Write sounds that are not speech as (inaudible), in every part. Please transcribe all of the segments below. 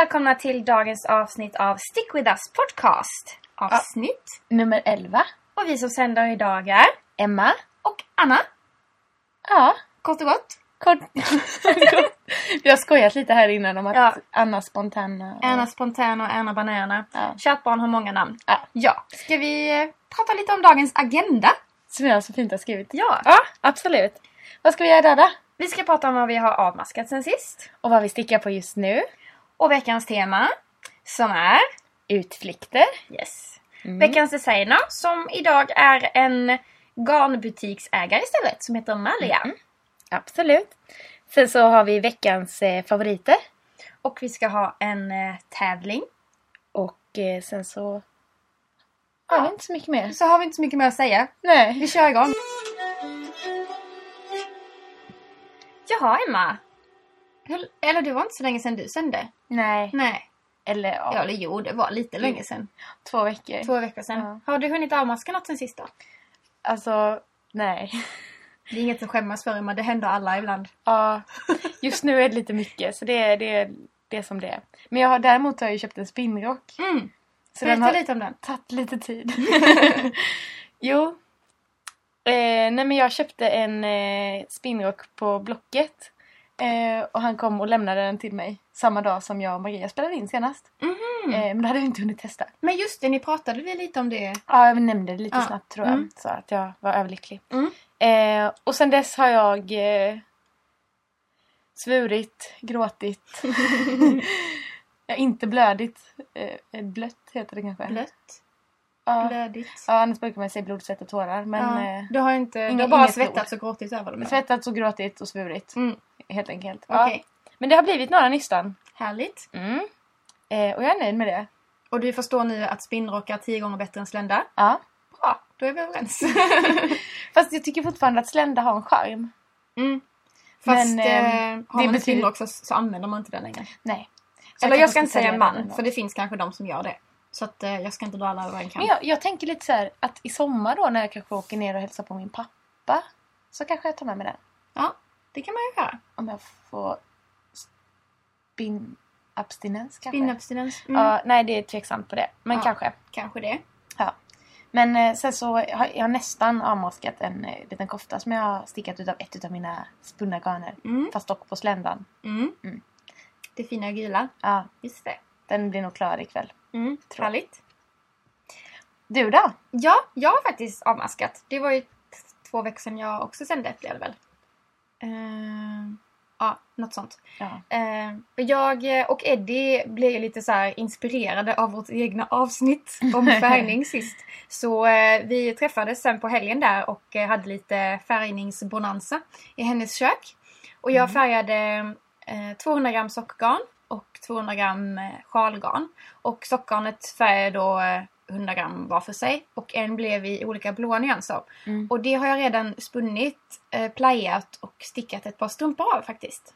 välkomna till dagens avsnitt av Stick With Us Podcast. Avsnitt. Nummer 11. Och vi som sänder idag är Emma. och Anna. Ja. Kort och gott. Kort. (laughs) Vi har skojat lite här innan om att Ja. Anna Spontana. och- Anna Spontana och Anna Banana. Ja. Kärt barn har många namn. Ja. Ja. Ska vi eh, prata lite om dagens agenda? Som jag så fint har skrivit. Ja. Ja, absolut. Vad ska vi göra idag då? Vi ska prata om vad vi har avmaskat sen sist. Och vad vi stickar på just nu. Och veckans tema som är Utflykter. Yes. Mm. Veckans designer som idag är en garnbutiksägare istället som heter Malia. Mm. Absolut. Sen så har vi veckans eh, favoriter. Och vi ska ha en eh, tävling. Och eh, sen så har vi inte så mycket mer. Så har vi inte så mycket mer att säga. Nej. Vi kör igång. Jaha Emma. Hur, eller det var inte så länge sedan du sände. Nej. Nej. Eller ja, Ja, eller jo, det var lite länge sedan. två veckor. Två veckor sedan. Har du hunnit avmaska något sen sist då? Alltså, nej. (laughs) Det är inget att skämmas för Emma, det händer alla ibland. Ja, just nu är det lite mycket så det är det, är det är som det är. Men jag har, däremot har jag ju köpt en spinnrock. Mm. Så den Berätta har lite om den. tagit lite tid. (laughs) jo. Eh, nej men jag köpte en eh, spinnrock på Blocket. Eh, och han kom och lämnade den till mig samma dag som jag och Maria spelade in senast. Mhm. Eh, men då hade vi inte hunnit testa. Men just det, ni pratade väl lite om det? Ja, jag nämnde det lite Ja. snabbt tror jag. Mm. Så att jag var överlycklig. Mm. Eh, och sen dess har jag eh, svurit, gråtit. (laughs) jag inte blödit. Eh, blött heter det kanske. Blött? Ja. Blödigt? ja, annars brukar man säga blod, svett och tårar. Men ja. eh, Du har inte, du har bara svettats och gråtit över du? svettats och gråtit och svurit. Mm. Helt enkelt. Okej, Ja. Men det har blivit några nystan. härligt. Mm. Eh, och jag är nöjd med det. Och du förstår nu att spinnrockar är tio gånger bättre än slända? Ja. Bra, då är vi överens. (laughs) Fast jag tycker fortfarande att slända har en charm. mm. Fast Men, eh, eh, har man en spinnrock så, så använder man inte den längre. Nej. Så Eller jag kanske ska inte säga sälja man, för det finns kanske de som gör det. Så att eh, jag ska inte dra alla över en kam. Men jag, jag tänker lite så här att i sommar då när jag kanske åker ner och hälsar på min pappa så kanske jag tar med mig den. Ja, det kan man ju göra. Om jag får spin-abstinens kanske. Spinnabstinens. Mm. Ja, nej, det är tveksamt på det. Men Ja. kanske. Kanske det. Ja. Men eh, sen så har jag nästan avmaskat en eh, liten kofta som jag har stickat utav ett utav mina spunna garner. Mm. Fast dock på sländan. Mm. Mm. Det fina gula. Ja, Just det. den blir nog klar ikväll. Mm. Härligt. Du då? Ja, jag har faktiskt avmaskat. Det var ju två veckor sedan jag också sände blev det väl. Eh, ja, något sånt. Ja. Eh, jag och Eddie blev lite så inspirerade av vårt egna avsnitt om (laughs) färgning sist. Så eh, vi träffades sen på helgen där och eh, hade lite färgningsbonanza i hennes kök. Och jag färgade eh, 200 gram sockgarn och 200 gram eh, sjalgarn. Och sockgarnet färgade då eh, 100 gram var för sig och en blev i olika blåa nyanser. Mm. Och det har jag redan spunnit, eh, playat och stickat ett par strumpor av faktiskt.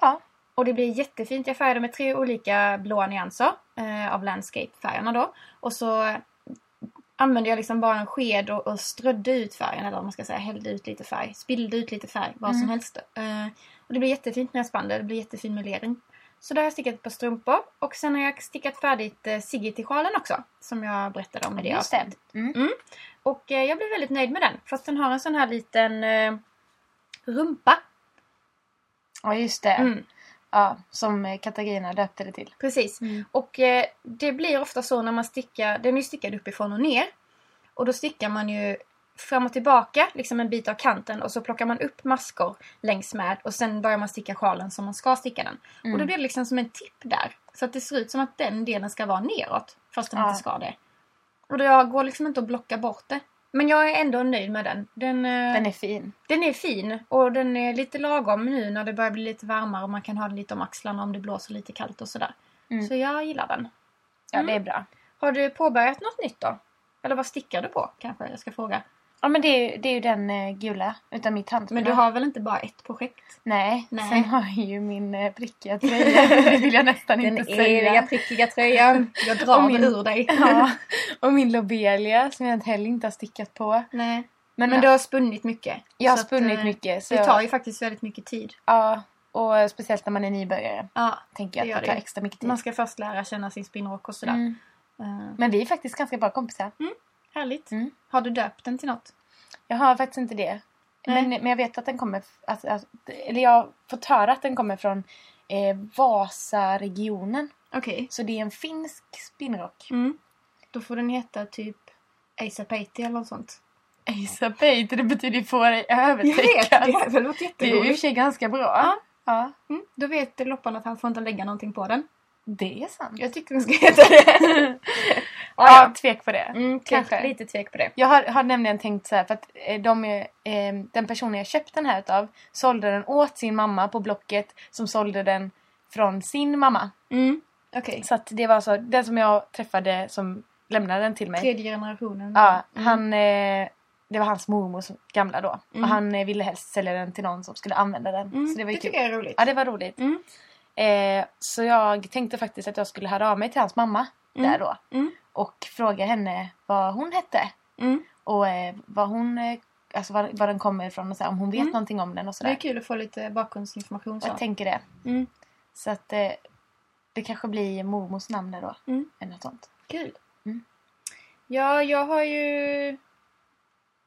Ja. Och det blir jättefint. Jag färgade med tre olika blåa nyanser eh, av landscape-färgerna då. Och så använde jag liksom bara en sked och, och strödde ut färgen, eller vad man ska säga, hällde ut lite färg, spillde ut lite färg, vad som Mm. helst. Eh, och det blir jättefint när jag spann det, det blir jättefin melering. Så då har jag stickat ett par strumpor och sen har jag stickat färdigt eh, Siggy till sjalen också, som jag berättade om i det Just det. avsnittet. Mm. Och eh, jag blev väldigt nöjd med den, fast den har en sån här liten eh, rumpa. Ja, just det. Mm. Ja, som eh, Katarina döpte det till. Precis. Mm. Och eh, det blir ofta så när man stickar, den är ju stickad uppifrån och ner. Och då stickar man ju fram och tillbaka, liksom en bit av kanten och så plockar man upp maskor längs med och sen börjar man sticka sjalen som man ska sticka den. Mm. Och då blir det liksom som en tipp där. Så att det ser ut som att den delen ska vara neråt, fast den Ja. inte ska det. Och då jag går liksom inte att blocka bort det. Men jag är ändå nöjd med den. Den, eh, Den är fin. den är fin och den är lite lagom nu när det börjar bli lite varmare och man kan ha den lite om axlarna om det blåser lite kallt och sådär. Mm. Så jag gillar den. Ja, Mm. det är bra. Har du påbörjat något nytt då? Eller vad stickar du på kanske jag ska fråga? Ja, men det är, ju- det är ju den eh, gula utan mitt handspår. Men du har väl inte bara ett projekt? Nej, Nej. sen har jag ju min eh, prickiga tröja. det vill jag nästan Den inte eviga säga. prickiga tröjan. Jag drar min- ur dig. Ja, (laughs) och min lobelia som jag heller inte har stickat på. Nej. Men, Men du har spunnit mycket. jag har Så att, spunnit eh, mycket. Så Det tar ju faktiskt väldigt mycket tid. Ja, Och speciellt när man är nybörjare. Ja, Tänker jag Det att det tar det. extra mycket tid. man ska först lära känna sin spinnrock och sådär. Mm. Men vi är faktiskt ganska bra kompisar. Härligt. Mm. Har du döpt den till något? Jag har faktiskt inte det. Men, men jag vet att den kommer... Alltså, alltså, eller jag har fått höra att den kommer från eh, Vasa-regionen. Okej. Så det är en finsk spinnrock. Mm. Då får den heta typ Asa Peiti eller något sånt. Peter, det betyder ju få dig Jag vet, det väl låtit Det är ju i och för jätteroligt. sig ganska bra. Ja. ja. Mm. Då vet loppan att han får inte lägga någonting på den. Det är sant. Jag tycker den ska heta det. (laughs) Ja, tvek på det. Mm, Kanske. kanske lite tvek på det. Jag har, har nämligen tänkt så här för att eh, de, eh, den personen jag köpt den här utav sålde den åt sin mamma på Blocket som sålde den från sin mamma. Mm. Okej. Så att det var så, den som jag träffade som lämnade den till mig. Tredje generationen. Ja, Mm. han, eh, det var hans mormors gamla då. Mm. Och han eh, ville helst sälja den till någon som skulle använda den. Mm. Så det var det kul. tycker jag är roligt. Ja, det var roligt. Mm. Eh, så jag tänkte faktiskt att jag skulle höra av mig till hans mamma Mm. Där då. Mm. Och fråga henne vad hon hette. Mm. Och eh, vad hon, eh, alltså var, var den kommer ifrån och så här, om hon vet Mm. någonting om den och Det sådär. är kul att få lite bakgrundsinformation. Så. Jag tänker det. Mm. Så att eh, det kanske blir mormors namn där då. Mm. Eller något sånt. Kul. Mm. Ja, jag har ju...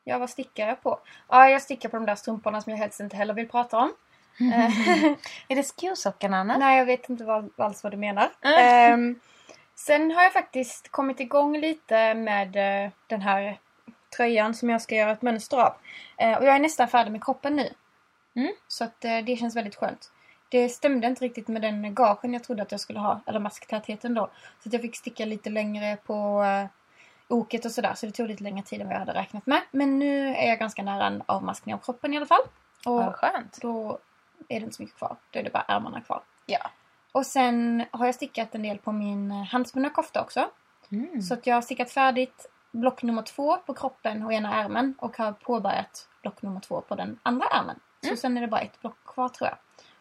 Ja, vad stickar jag på? Ja, jag stickar på de där strumporna som jag helst inte heller vill prata om. (laughs) Eh, Är det skosockan Anna? Nej, jag vet inte vad, alls vad du menar. Mm. Sen har jag faktiskt kommit igång lite med eh, den här tröjan som jag ska göra ett mönster av. Eh, och jag är nästan färdig med kroppen nu. Mm. Så att eh, det känns väldigt skönt. Det stämde inte riktigt med den gagen jag trodde att jag skulle ha, eller masktätheten då. Så att jag fick sticka lite längre på oket och sådär. Så det tog lite längre tid än vad jag hade räknat med. Men nu är jag ganska nära en avmaskning av kroppen i alla fall. Och Vad skönt. då är det inte så mycket kvar. Då är det bara ärmarna kvar. Ja. Och sen har jag stickat en del på min eh, handspunna kofta också. Mm. Så att jag har stickat färdigt block nummer två på kroppen och ena ärmen och har påbörjat block nummer två på den andra ärmen. Så Mm. sen är det bara ett block kvar tror jag.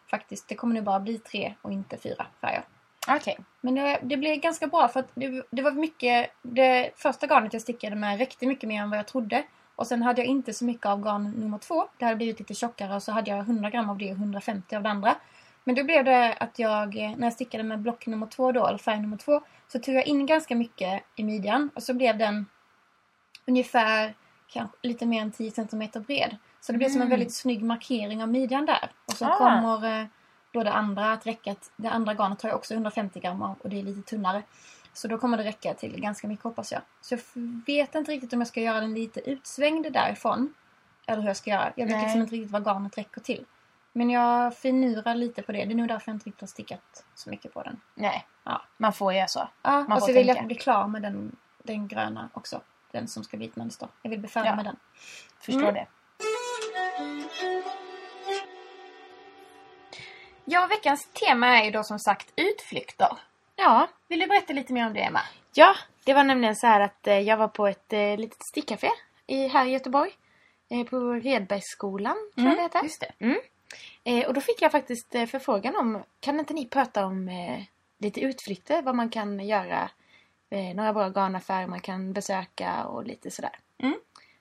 Faktiskt, det kommer nu bara bli tre och inte fyra färger. Okej. Men det, det blev ganska bra för att det, det var mycket... Det första garnet jag stickade med räckte mycket mer än vad jag trodde. Och sen hade jag inte så mycket av garn nummer två. Det hade blivit lite tjockare och så hade jag 100 gram av det och 150 av det andra. Men då blev det att jag, när jag stickade med block nummer två då, eller färg nummer två, så tog jag in ganska mycket i midjan och så blev den ungefär kanske lite mer än 10 cm bred. Så det blev som en Mm. väldigt snygg markering av midjan där. Och så Ah. kommer eh, då det andra att räcka. Det andra garnet har jag också 150 gram av och det är lite tunnare. Så då kommer det räcka till ganska mycket hoppas jag. Så jag vet inte riktigt om jag ska göra den lite utsvängd därifrån. Eller hur jag ska göra. Jag vet Nej. liksom inte riktigt vad garnet räcker till. Men jag finurar lite på det. Det är nog därför jag inte riktigt har stickat så mycket på den. Nej. Ja. Man får göra så. Ja, Man och så vill tänka. jag bli klar med den, den gröna också. Den som ska bli ett mönster. Jag vill bli färdig Ja. med den. Förstår Mm. det. Ja, veckans tema är ju då som sagt utflykter. Ja. Vill du berätta lite mer om det Emma? Ja, det var nämligen så här att eh, jag var på ett eh, litet stickcafé i, här i Göteborg. Eh, på Redbergsskolan, tror jag det heter. Just det. Mm. Eh, och då fick jag faktiskt eh, förfrågan om, kan inte ni prata om eh, lite utflykter? Vad man kan göra, eh, några bra garnaffärer man kan besöka och lite sådär. Mm.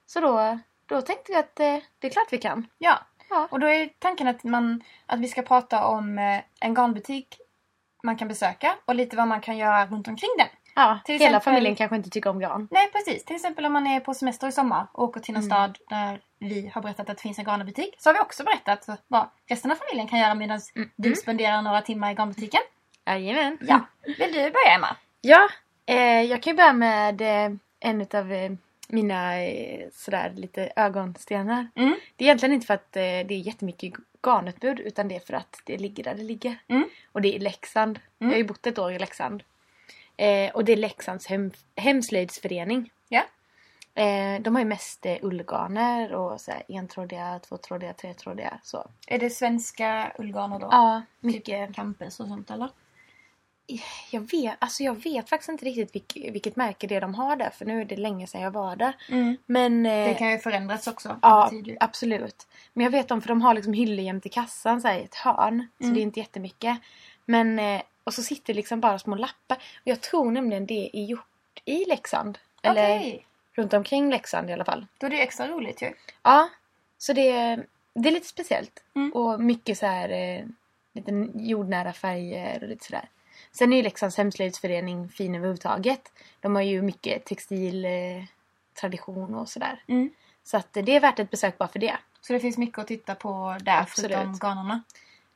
Så då, då tänkte vi att eh, det är klart vi kan. Ja, Ja. och då är tanken att, man, att vi ska prata om eh, en garnbutik man kan besöka och lite vad man kan göra runt omkring den. Ja, Till hela exempel- familjen kanske inte tycker om garn. Nej precis, till exempel om man är på semester i sommar och åker till en Mm. stad där vi har berättat att det finns en garnbutik. Så har vi också berättat vad resten av familjen kan göra medan Mm. du spenderar några timmar i garnbutiken. Jajamän. Ja, vill du börja Emma? Ja, eh, jag kan ju börja med eh, en av eh, mina eh, sådär lite ögonstenar. Mm. Det är egentligen inte för att eh, det är jättemycket garnutbud utan det är för att det ligger där det ligger. Mm. Och det är i Leksand. Jag har ju bott ett år i Leksand. Eh, och det är Leksands hem, hemslöjdsförening. Ja. Eh, de har ju mest eh, ullgarner och så här, entrådiga, tvåtrådiga, tretrådiga. Så. Är det svenska ullgarner då? Ja, mycket. Typ campus och sånt eller? Jag vet, alltså jag vet faktiskt inte riktigt vilk, vilket märke det är de har där för nu är det länge sedan jag var där. Men... Det Eh, kan ju förändras också. ja, absolut. Men jag vet dem för de har liksom hyllor jämte kassan så här, i ett hörn. Så Mm. det är inte jättemycket. Men... Eh, och så sitter liksom bara små lappar. Och jag tror nämligen det är gjort i Leksand. Eller Okej, runt omkring Leksand i alla fall. då är det extra roligt ju. Ja, så det, det är lite speciellt. Mm. Och mycket så här... Eh, lite jordnära färger och lite sådär. Sen är ju Leksands hemslöjdsförening fin överhuvudtaget. De har ju mycket textil eh, och sådär. Mm. Så att det är värt ett besök bara för det. Så det finns mycket att titta på där Absolut. förutom garnerna?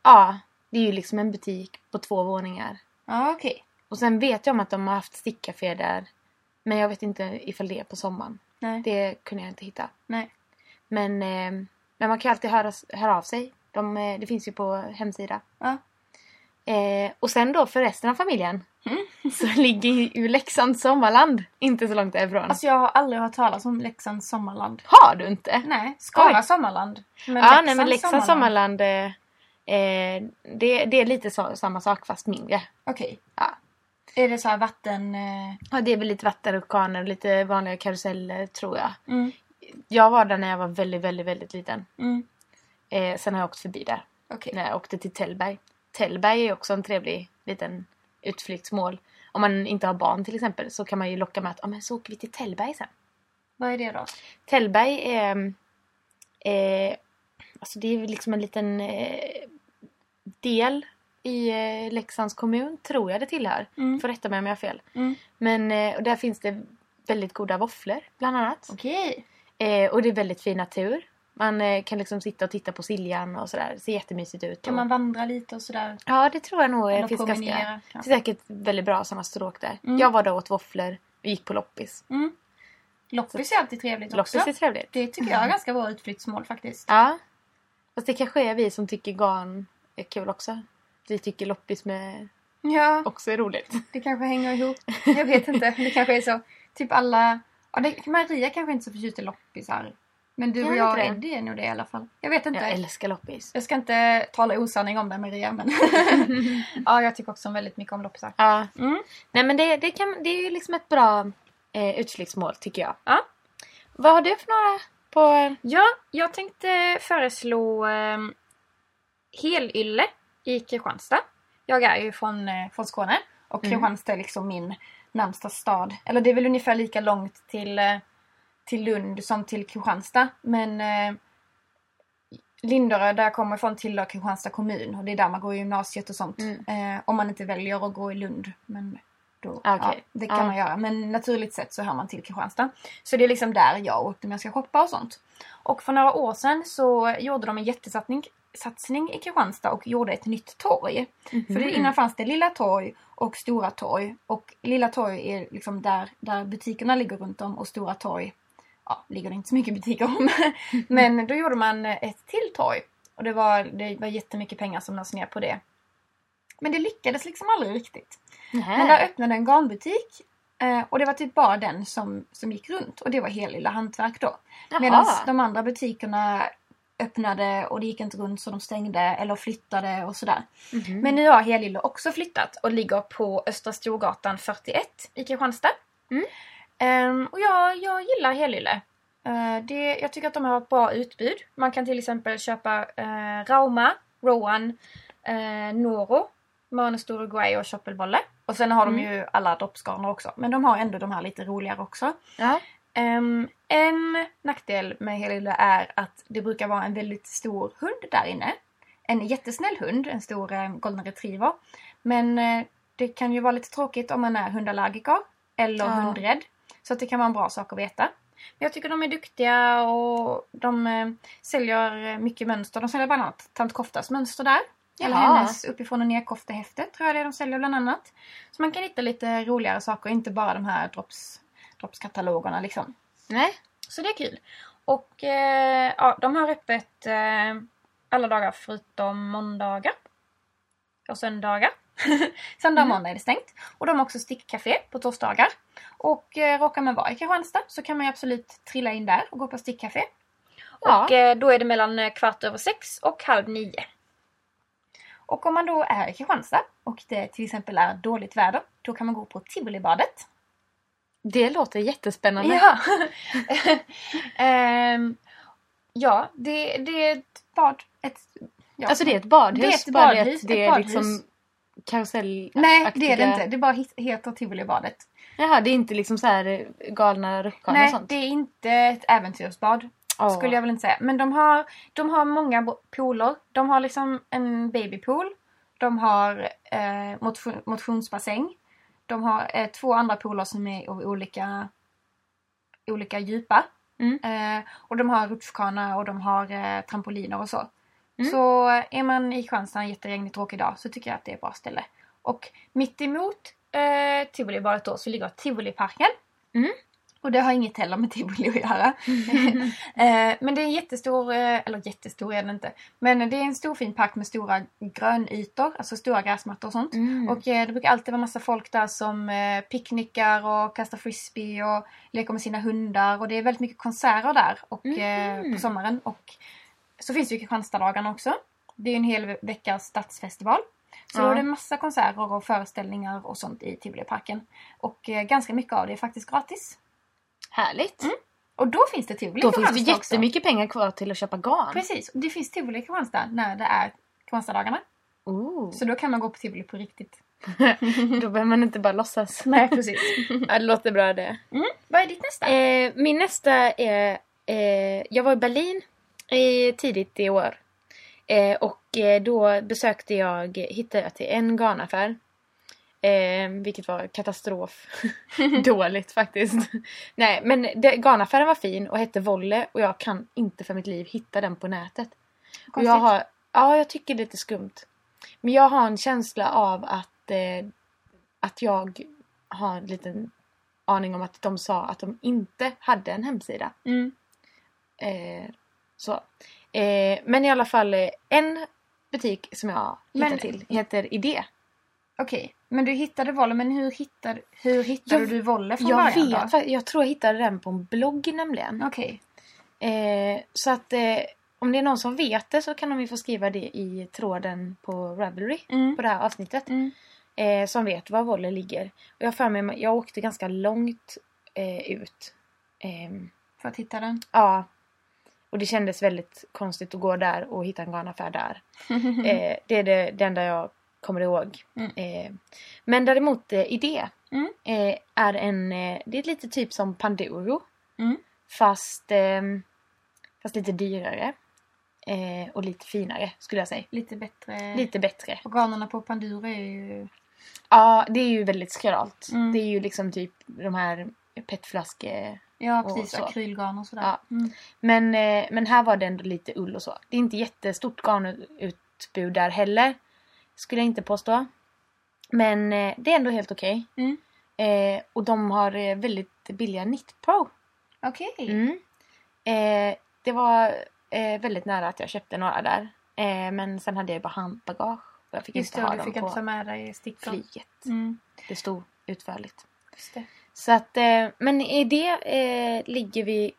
Ja, det är ju liksom en butik på två våningar. Ja, okej. Och sen vet jag om att de har haft stickcafé där. Men jag vet inte ifall det är på sommaren. Nej. Det kunde jag inte hitta. Nej. Men, eh, men man kan alltid höra, höra av sig. De, eh, det finns ju på hemsida. Ja. Eh, och sen då för resten av familjen Mm. (laughs) så ligger ju Leksands sommarland inte så långt därifrån. Alltså jag har aldrig hört talas om Leksands sommarland. har du inte? Nej, Skara Oj. sommarland. Men ja, nej men Leksands sommarland, eh, eh, det, det är lite så, samma sak fast mindre. Okej. Ja. Är det så här vatten... Eh... Ja, det är väl lite vattenrutschkanor och lite vanliga karuseller tror jag. Mm. Jag var där när jag var väldigt, väldigt, väldigt liten. Mm. Eh, sen har jag åkt förbi där. Okej. När jag åkte till Tällberg. Tällberg är också en trevlig liten utflyktsmål. Om man inte har barn till exempel så kan man ju locka med att ah, men så åker vi till Tällberg sen. Vad är det då? Tällberg är... Eh, alltså det är liksom en liten eh, del i eh, Leksands kommun, tror jag det tillhör. Mm. Får rätta mig om jag har fel. Mm. Men eh, där finns det väldigt goda våfflor bland annat. Okej. Eh, och det är väldigt fin natur. Man kan liksom sitta och titta på Siljan och sådär. Det ser jättemysigt ut. Kan man vandra lite och sådär? Ja, det tror jag nog. Det finns ganska... Det är säkert väldigt bra sådana stråk där. Mm. Jag var där och åt våfflor och gick på loppis. Mm. Loppis är alltid trevligt också. Loppis är trevligt. Det tycker jag är ganska bra utflyktsmål faktiskt. Ja. Fast det kanske är vi som tycker garn är kul också. Vi tycker loppis med Ja, också är roligt. det kanske hänger ihop. Jag vet inte. Det kanske är så. Typ alla... Ja, det, Maria kanske inte är så förtjust i loppisar. Men du Jag och jag och. Eddie är nog det i alla fall. Jag vet inte. Jag älskar loppis. Jag ska inte tala osanning om det Maria men... (laughs) ja, jag tycker också väldigt mycket om loppisar. Ja. Mm. Nej men det, det, kan, det är ju liksom ett bra eh, utflyktsmål tycker jag. Ja. Vad har du för några på... Ja, jag tänkte föreslå eh, Helylle i Kristianstad. Jag är ju från, eh, från Skåne och Mm. Kristianstad är liksom min närmsta stad. Eller det är väl ungefär lika långt till, eh, till Lund som till Kristianstad. Men eh, Linderö, där jag kommer ifrån, tillhör Kristianstad kommun och det är där man går i gymnasiet och sånt. Mm. Eh, om man inte väljer att gå i Lund. Men då, Ah, okej. ja, det kan Ja. man göra. Men naturligt sett så hör man till Kristianstad. Så det är liksom där jag åkte om jag ska shoppa och sånt. Och för några år sedan så gjorde de en jättesatsning satsning i Kristianstad och gjorde ett nytt torg. För det, innan fanns det Lilla torg och Stora torg. Och Lilla torg är liksom där, där butikerna ligger runt om och Stora torg ja, ligger det inte så mycket butiker om. (laughs) Men då gjorde man ett till torg. Och det var, det var jättemycket pengar som lades ner på det. Men det lyckades liksom aldrig riktigt. Nähä. Men där öppnade en garnbutik. eh, Och det var typ bara den som, som gick runt. Och det var Helylle Hantverk då. Medan de andra butikerna öppnade och det gick inte runt så de stängde eller flyttade och sådär. Mhm. Men nu har Helylle också flyttat och ligger på Östra Storgatan 41 i Kristianstad. Mm. Ehm, och jag, jag gillar Helylle. Eh, det, jag tycker att de har ett bra utbud. Man kan till exempel köpa uh, Rauma, Rowan, uh, Noro, Manus Uruguay och Choppelbolle. Och sen har de Mm. ju alla droppsgarner också. Men de har ändå de här lite roligare också. Ja. Ehm, en nackdel med Helylle är att det brukar vara en väldigt stor hund där inne. En jättesnäll hund, en stor eh, golden retriever. Men eh, det kan ju vara lite tråkigt om man är hundallergiker eller Ja. hundrädd. Så det kan vara en bra sak att veta. Men jag tycker de är duktiga och de eh, säljer mycket mönster. De säljer bland annat Tant Koftas mönster där. Eller Jaha. hennes uppifrån och nerkoftehäfte tror jag det är de säljer bland annat. Så man kan hitta lite roligare saker, inte bara de här drops, dropskatalogerna liksom. Nej. Så det är kul. Och eh, ja, de har öppet eh, alla dagar förutom måndagar. Och söndagar. Söndag och måndag är det stängt. Och de har också stickcafé på torsdagar. Och eh, råkar man vara i Kristianstad så kan man ju absolut trilla in där och gå på stickcafé. Ja. Och eh, då är det mellan kvart över sex och halv nio. Och om man då är i Kristianstad och det till exempel är dåligt väder, då kan man gå på Tivolibadet. Det låter jättespännande. Ja. (laughs) Ehm, ja, det, det är ett bad. Ett, ja. Alltså det är ett badhus? Det är ett badhus, Det ett är badhus. liksom karusell Nej, det är det inte. Det bara heter Tivolibadet. Jaha, det är inte liksom så här eh, galna rutschkanor och Nej, sånt? det är inte ett äventyrsbad. Åh. Skulle jag väl inte säga. Men de har, de har många pooler. De har liksom en babypool. De har eh, motion, motionsbassäng. De har eh, två andra pooler som är av olika, olika djupa. Mm. Eh, och de har rutschkana och de har eh, trampoliner och så. Mm. Så är man i Kristianstad en jätteregnig tråkig dag så tycker jag att det är ett bra ställe. Och mitt emot eh, Tivolibadet då så ligger Tivoliparken. Mm. Och det har inget heller med tivoli att göra. (laughs) eh, men det är en jättestor, eh, eller jättestor är den inte. Men det är en stor fin park med stora grönytor, alltså stora gräsmattor och sånt. Mm. Och eh, det brukar alltid vara massa folk där som picknickar och kastar frisbee och leker med sina hundar. Och det är väldigt mycket konserter där och, Mhm. på sommaren. Och så finns det ju Kristianstaddagarna också. Det är en hel ve- veckas stadsfestival. Så Ja. då är det massa konserter och föreställningar och sånt i Tivoliparken. Och ganska mycket av det är faktiskt gratis. Härligt. Och då finns det tivoli Då finns det Kristianstad också. jättemycket pengar kvar till att köpa garn. Precis, och det finns tivoli i Kristianstad när det är Kristianstaddagarna. Oh. Så då kan man gå på tivoli på riktigt. (laughs) Då behöver man inte bara låtsas. (laughs) Nej, precis. Ja, det låter bra det. Vad är ditt nästa? Eh, min nästa är... Eh, jag var i Berlin i, tidigt i år. Eh, och eh, då besökte jag, hittade jag till en garnaffär. Eh, vilket var katastrof. (laughs) Dåligt faktiskt. Nej men det, garnaffären var fin och hette Volle och jag kan inte för mitt liv hitta den på nätet. Och Konstigt. jag har, ja jag tycker det är lite skumt. Men jag har en känsla av att, eh, att jag har en liten aning om att de sa att de inte hade en hemsida. Mm. Eh, så. Eh, men i alla fall eh, en butik som jag hittade till heter Idé. Okej, men du hittade Volle, men hur hittade, hur hittade Jag- du Volle från Jag början vet, då? fa- jag tror jag hittade den på en blogg nämligen. Okej. Eh, så att eh, om det är någon som vet det så kan de ju få skriva det i tråden på Ravelry Mm. på det här avsnittet. Mm. Eh, som vet var Volle ligger. Och jag har för mig, jag åkte ganska långt eh, ut. Ehm, För att hitta den. ja. Och det kändes väldigt konstigt att gå där och hitta en garnaffär där. (laughs) Eh, det är det, det enda jag kommer ihåg. Mm. Eh, men däremot eh, Idé Mm. eh, är en, eh, det är lite typ som Pandoro. Mm. Fast, eh, fast lite dyrare. Eh, och lite finare skulle jag säga. Lite bättre. Lite bättre. Organerna på Panduro är ju... Ja, det är ju väldigt skralt. Mm. Det är ju liksom typ de här petflaskor. Ja, Och precis. så. Akrylgarn och sådär. Ja. Mm. Men, eh, men här var det ändå lite ull och så. Det är inte jättestort garnutbud där heller. Skulle jag inte påstå. Men eh, det är ändå helt okej. Mm. Eh, och de har eh, väldigt billiga Knit Pro. Okej. Mm. Eh, det var eh, väldigt nära att jag köpte några där. Eh, men sen hade jag bara handbagage. Och jag fick Just inte det, ha du dem fick på inte ta med dig stickor. flyget. Mm. Det stod utförligt. Just det. Så att, eh, men i det eh, ligger vi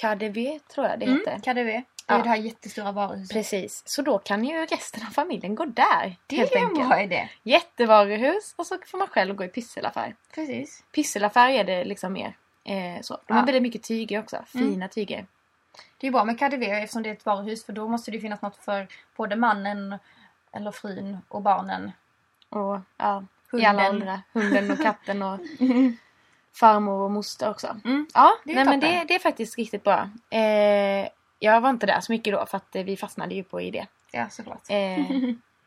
KDV tror jag det Mm. heter. KDV. Det är Ja. det här jättestora varuhuset. Precis. Så då kan ju resten av familjen gå där. Det helt är en enkelt. bra idé. Jättevaruhus och så får man själv gå i pysselaffär. Precis. Pysselaffär är det liksom mer. Eh, så. De Ja. har väldigt mycket tyger också. Mm. Fina tyger. Det är bra med KDV eftersom det är ett varuhus för då måste det finnas något för både mannen eller frun och barnen. Och ja, i Hunden. alla åldrar. Hunden och katten och (laughs) farmor och moster också. Mm. Ja, Det är nej, men toppen. det, det är faktiskt riktigt bra. Eh, jag var inte där så mycket då för att eh, vi fastnade ju på idé. Ja, såklart. Eh,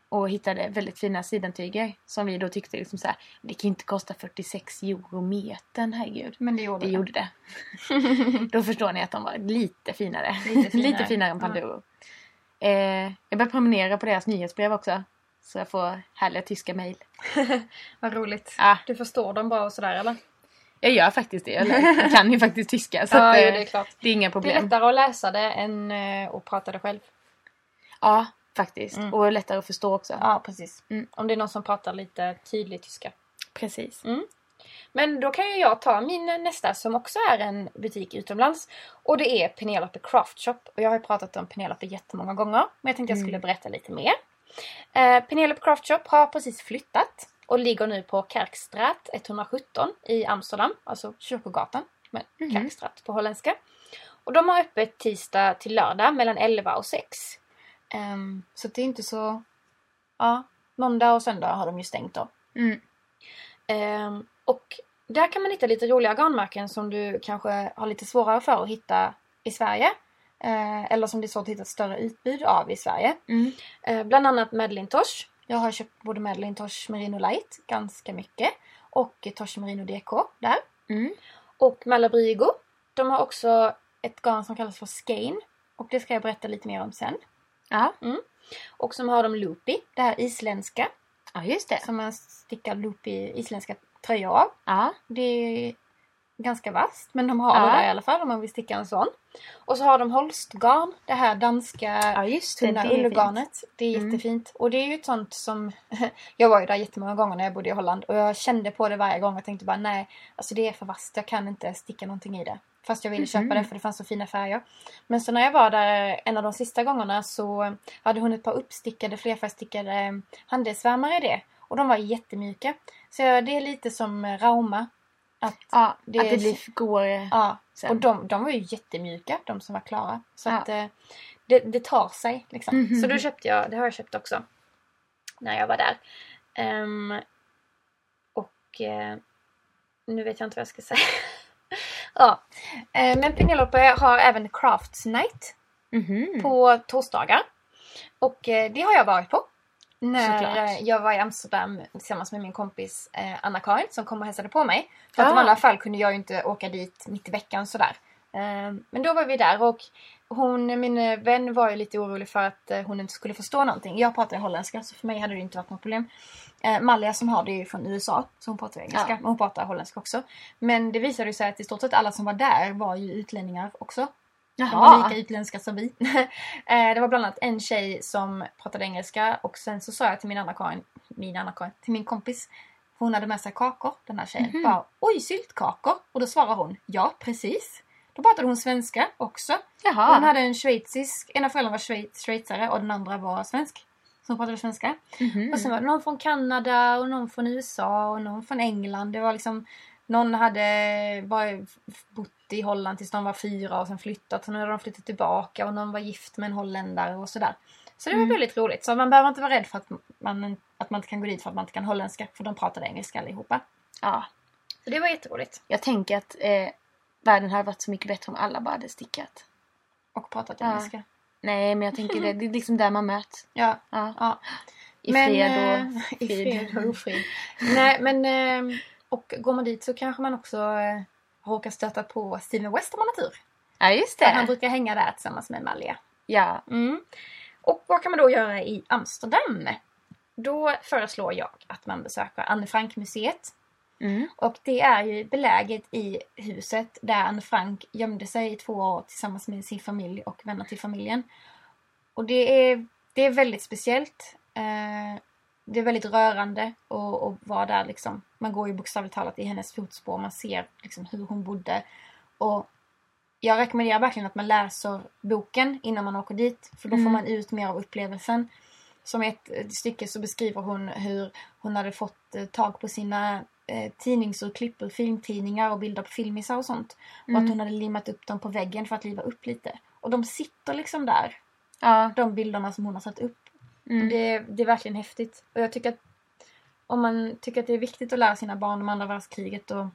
och hittade väldigt fina sidentyger som vi då tyckte liksom så här, det kan inte kosta 46 euro metern, herregud. Men det gjorde Det det. gjorde det. (laughs) då förstår ni att de var lite finare. Lite finare. (laughs) lite finare än Ja. Pandoro. Eh, jag börjar prenumerera på deras nyhetsbrev också. Så jag får härliga tyska mejl. (laughs) Vad roligt. Ja. Du förstår dem bra och sådär eller? Jag gör faktiskt det. Jag kan ju faktiskt tyska. Så (laughs) ja, att, jo, eh, det är klart. det är inga Det är problem. lättare att läsa det än eh, att prata det själv. Ja, faktiskt. Mm. Och lättare att förstå också. Ja, precis. Mm. Om det är någon som pratar lite tydlig tyska. Precis. Men då kan ju jag ta min nästa som också är en butik utomlands. Och det är Penelope Craft Shop. Och jag har ju pratat om Penelope jättemånga gånger. Men jag tänkte jag skulle Mm. berätta lite mer. Eh, Penelope Craft Shop har precis flyttat. Och ligger nu på Kerkstraat 117 i Amsterdam. Alltså Kyrkogatan. Men Mhm. Kerkstraat på holländska. Och de har öppet tisdag till lördag mellan 11 och 6. Ehm, så det är inte så... Ja, måndag och söndag har de ju stängt då. Mm. Ehm, och där kan man hitta lite roliga garnmärken som du kanske har lite svårare för att hitta i Sverige. Eh, eller som det är svårt att hitta ett större utbud av i Sverige. Mm. Eh, bland annat Madeline Tosh Jag har köpt både Madeline Tosh Merino Light ganska mycket och Tosh Merino DK där. Mm. Och Malabrigo. De har också ett garn som kallas för Skein. Och det ska jag berätta lite mer om sen. Ja. Och som har de Loopy, det här isländska. ja, just det. Som man stickar Loopy isländska tröjor av. Ja. Det ganska vasst men de har Ja. det där i alla fall om man vill sticka en sån. Och så har de Holstgarn, det här danska ja, just det. tunna det ullgarnet. Det är Mm. jättefint. Och det är ju ett sånt som... (laughs) jag var ju där jättemånga gånger när jag bodde i Holland och jag kände på det varje gång och tänkte bara nej, alltså det är för vasst. Jag kan inte sticka någonting i det. Fast jag ville köpa Mhm. det för det fanns så fina färger. Men så när jag var där en av de sista gångerna så hade hon ett par uppstickade flerfärgstickade handdelsvärmare i det. Och de var jättemjuka. Så det är lite som Rauma. Att, Ja, Det att det blir, går ja, sen. och de, de var ju jättemjuka, de som var klara. Så Ja. att eh, det, det tar sig liksom. Mhm. Så då köpte jag, det har jag köpt också. När jag var där. Ehm, och eh, nu vet jag inte vad jag ska säga. (laughs) ja. Eh, men Penelope har även Crafts Night Mhm. på torsdagar. Och eh, det har jag varit på. När Såklart. eh, jag var i Amsterdam tillsammans med min kompis eh, Anna-Karin som kom och hälsade på mig. För att Ah. i vanliga fall kunde jag ju inte åka dit mitt i veckan sådär. Eh, men då var vi där och hon, min vän var ju lite orolig för att hon inte skulle förstå någonting. Jag pratar holländska så för mig hade det inte varit något problem. Malia som har det är ju från USA så hon pratar engelska. Ja. Men hon pratar holländska också. Men det visade sig att i stort sett alla som var där var ju utlänningar också. De var Jaha. lika utländska som vi. (laughs) Eh, det var bland annat en tjej som pratade engelska och sen så sa jag till min Anna-Karin, min Anna-Karin, till min kompis, för hon hade med sig kakor, den här tjejen. Mhm. Bara, Oj, syltkakor! Och då svarade hon, ja precis. Då pratade hon svenska också. Jaha. Hon hade en schweizisk, ena föräldern var schweiz, schweizare och den andra var svensk. Hon pratade svenska. Mhm. Och sen var det någon från Kanada och någon från USA och någon från England. Det var liksom någon hade bara bott i Holland tills de var fyra och sen flyttat. Så nu hade de flyttat tillbaka och någon var gift med en holländare och sådär. Så det var Mm. väldigt roligt. Så man behöver inte vara rädd för att man, att man inte kan gå dit för att man inte kan holländska. För de pratade engelska allihopa. Ja. Så det var jätteroligt. Jag tänker att eh, världen hade varit så mycket bättre om alla bara hade stickat. Och pratat Ja. engelska. Nej, men jag tänker det, det är liksom där man möts. (laughs) Ja. Ja. ja. I Men, fred och eh, I frid. fred och ofrid. Nej men eh, och går man dit så kanske man också eh, råkar stöta på Steven Westerman natur. Ja, just För han det. brukar hänga där tillsammans med Malia. Ja. Mm. Och vad kan man då göra i Amsterdam? Då föreslår jag att man besöker Anne Frank-museet. Mm. Och det är ju beläget i huset där Anne Frank gömde sig i två år tillsammans med sin familj och vänner till familjen. Och det är, det är väldigt speciellt. Eh, det är väldigt rörande att att vara där liksom. Man går ju bokstavligt talat i hennes fotspår. Man ser liksom hur hon bodde. Och jag rekommenderar verkligen att man läser boken innan man åker dit. För då får Mm. man ut mer av upplevelsen. Som i ett stycke så beskriver hon hur hon hade fått eh, tag på sina eh, tidningsurklipp ur filmtidningar och bilder på filmisar och sånt. Och Mm. att hon hade limmat upp dem på väggen för att liva upp lite. Och de sitter liksom där. Ja. De bilderna som hon har satt upp. Mm. Det, det är verkligen häftigt. Och jag tycker att om man tycker att det är viktigt att lära sina barn om andra världskriget och,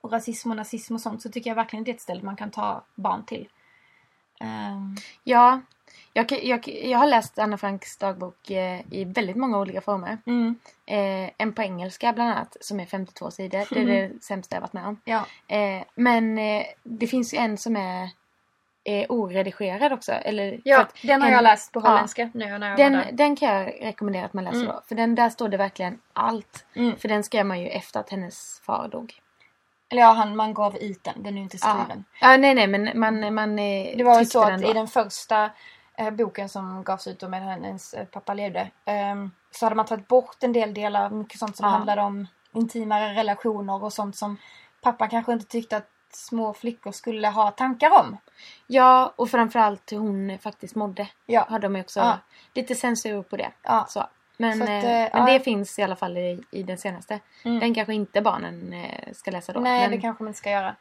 och rasism och nazism och sånt så tycker jag verkligen det är ett ställe man kan ta barn till. Ehm, Ja. Jag, jag, jag har läst Anna Franks dagbok eh, i väldigt många olika former. mm, Eh, en på engelska bland annat som är 52 sidor. Det är (laughs) det sämsta jag varit med om. ja. Eh, men eh, det finns ju en som är eh, oredigerad också. Eller, ja, att den har en- jag läst på ja. holländska nu när jag var där. Den, den kan jag rekommendera att man läser Mm. då. För den, där står det verkligen allt. Mm. För den skrev man ju efter att hennes far dog. Eller ja, han, man gav ut den. Den är ju inte skriven. Ja, nej, nej, men man, man Det var ju så att i den första eh, boken som gavs ut då med hennes eh, pappa levde ehm, så hade man tagit bort en del delar, mycket sånt som Ja. handlade om intimare relationer och sånt som pappa kanske inte tyckte att små flickor skulle ha tankar om. Ja, och framförallt hur hon faktiskt mådde. Ja. Har de också Ja. lite censur på det. Ja. Så. Men, att, eh, eh, men ja. det finns i alla fall i, i den senaste. Mm. Den kanske inte barnen eh, ska läsa då. Nej, men, det kanske man inte ska göra.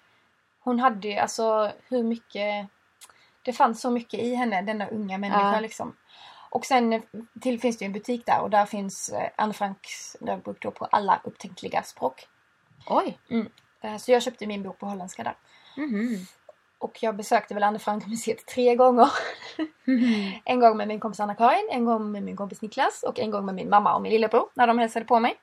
Hon hade ju alltså hur mycket... Det fanns så mycket i henne, denna unga människa Ja. liksom. Och sen eh, till finns det ju en butik där och där finns eh, Anne Franks då på alla upptänkliga språk. Oj! Eh, Så jag köpte min bok på holländska där. Mhm. Och jag besökte väl Anne Frank-museet tre gånger. (laughs) En gång med min kompis Anna-Karin, en gång med min kompis Niklas och en gång med min mamma och min lillebror när de hälsade på mig.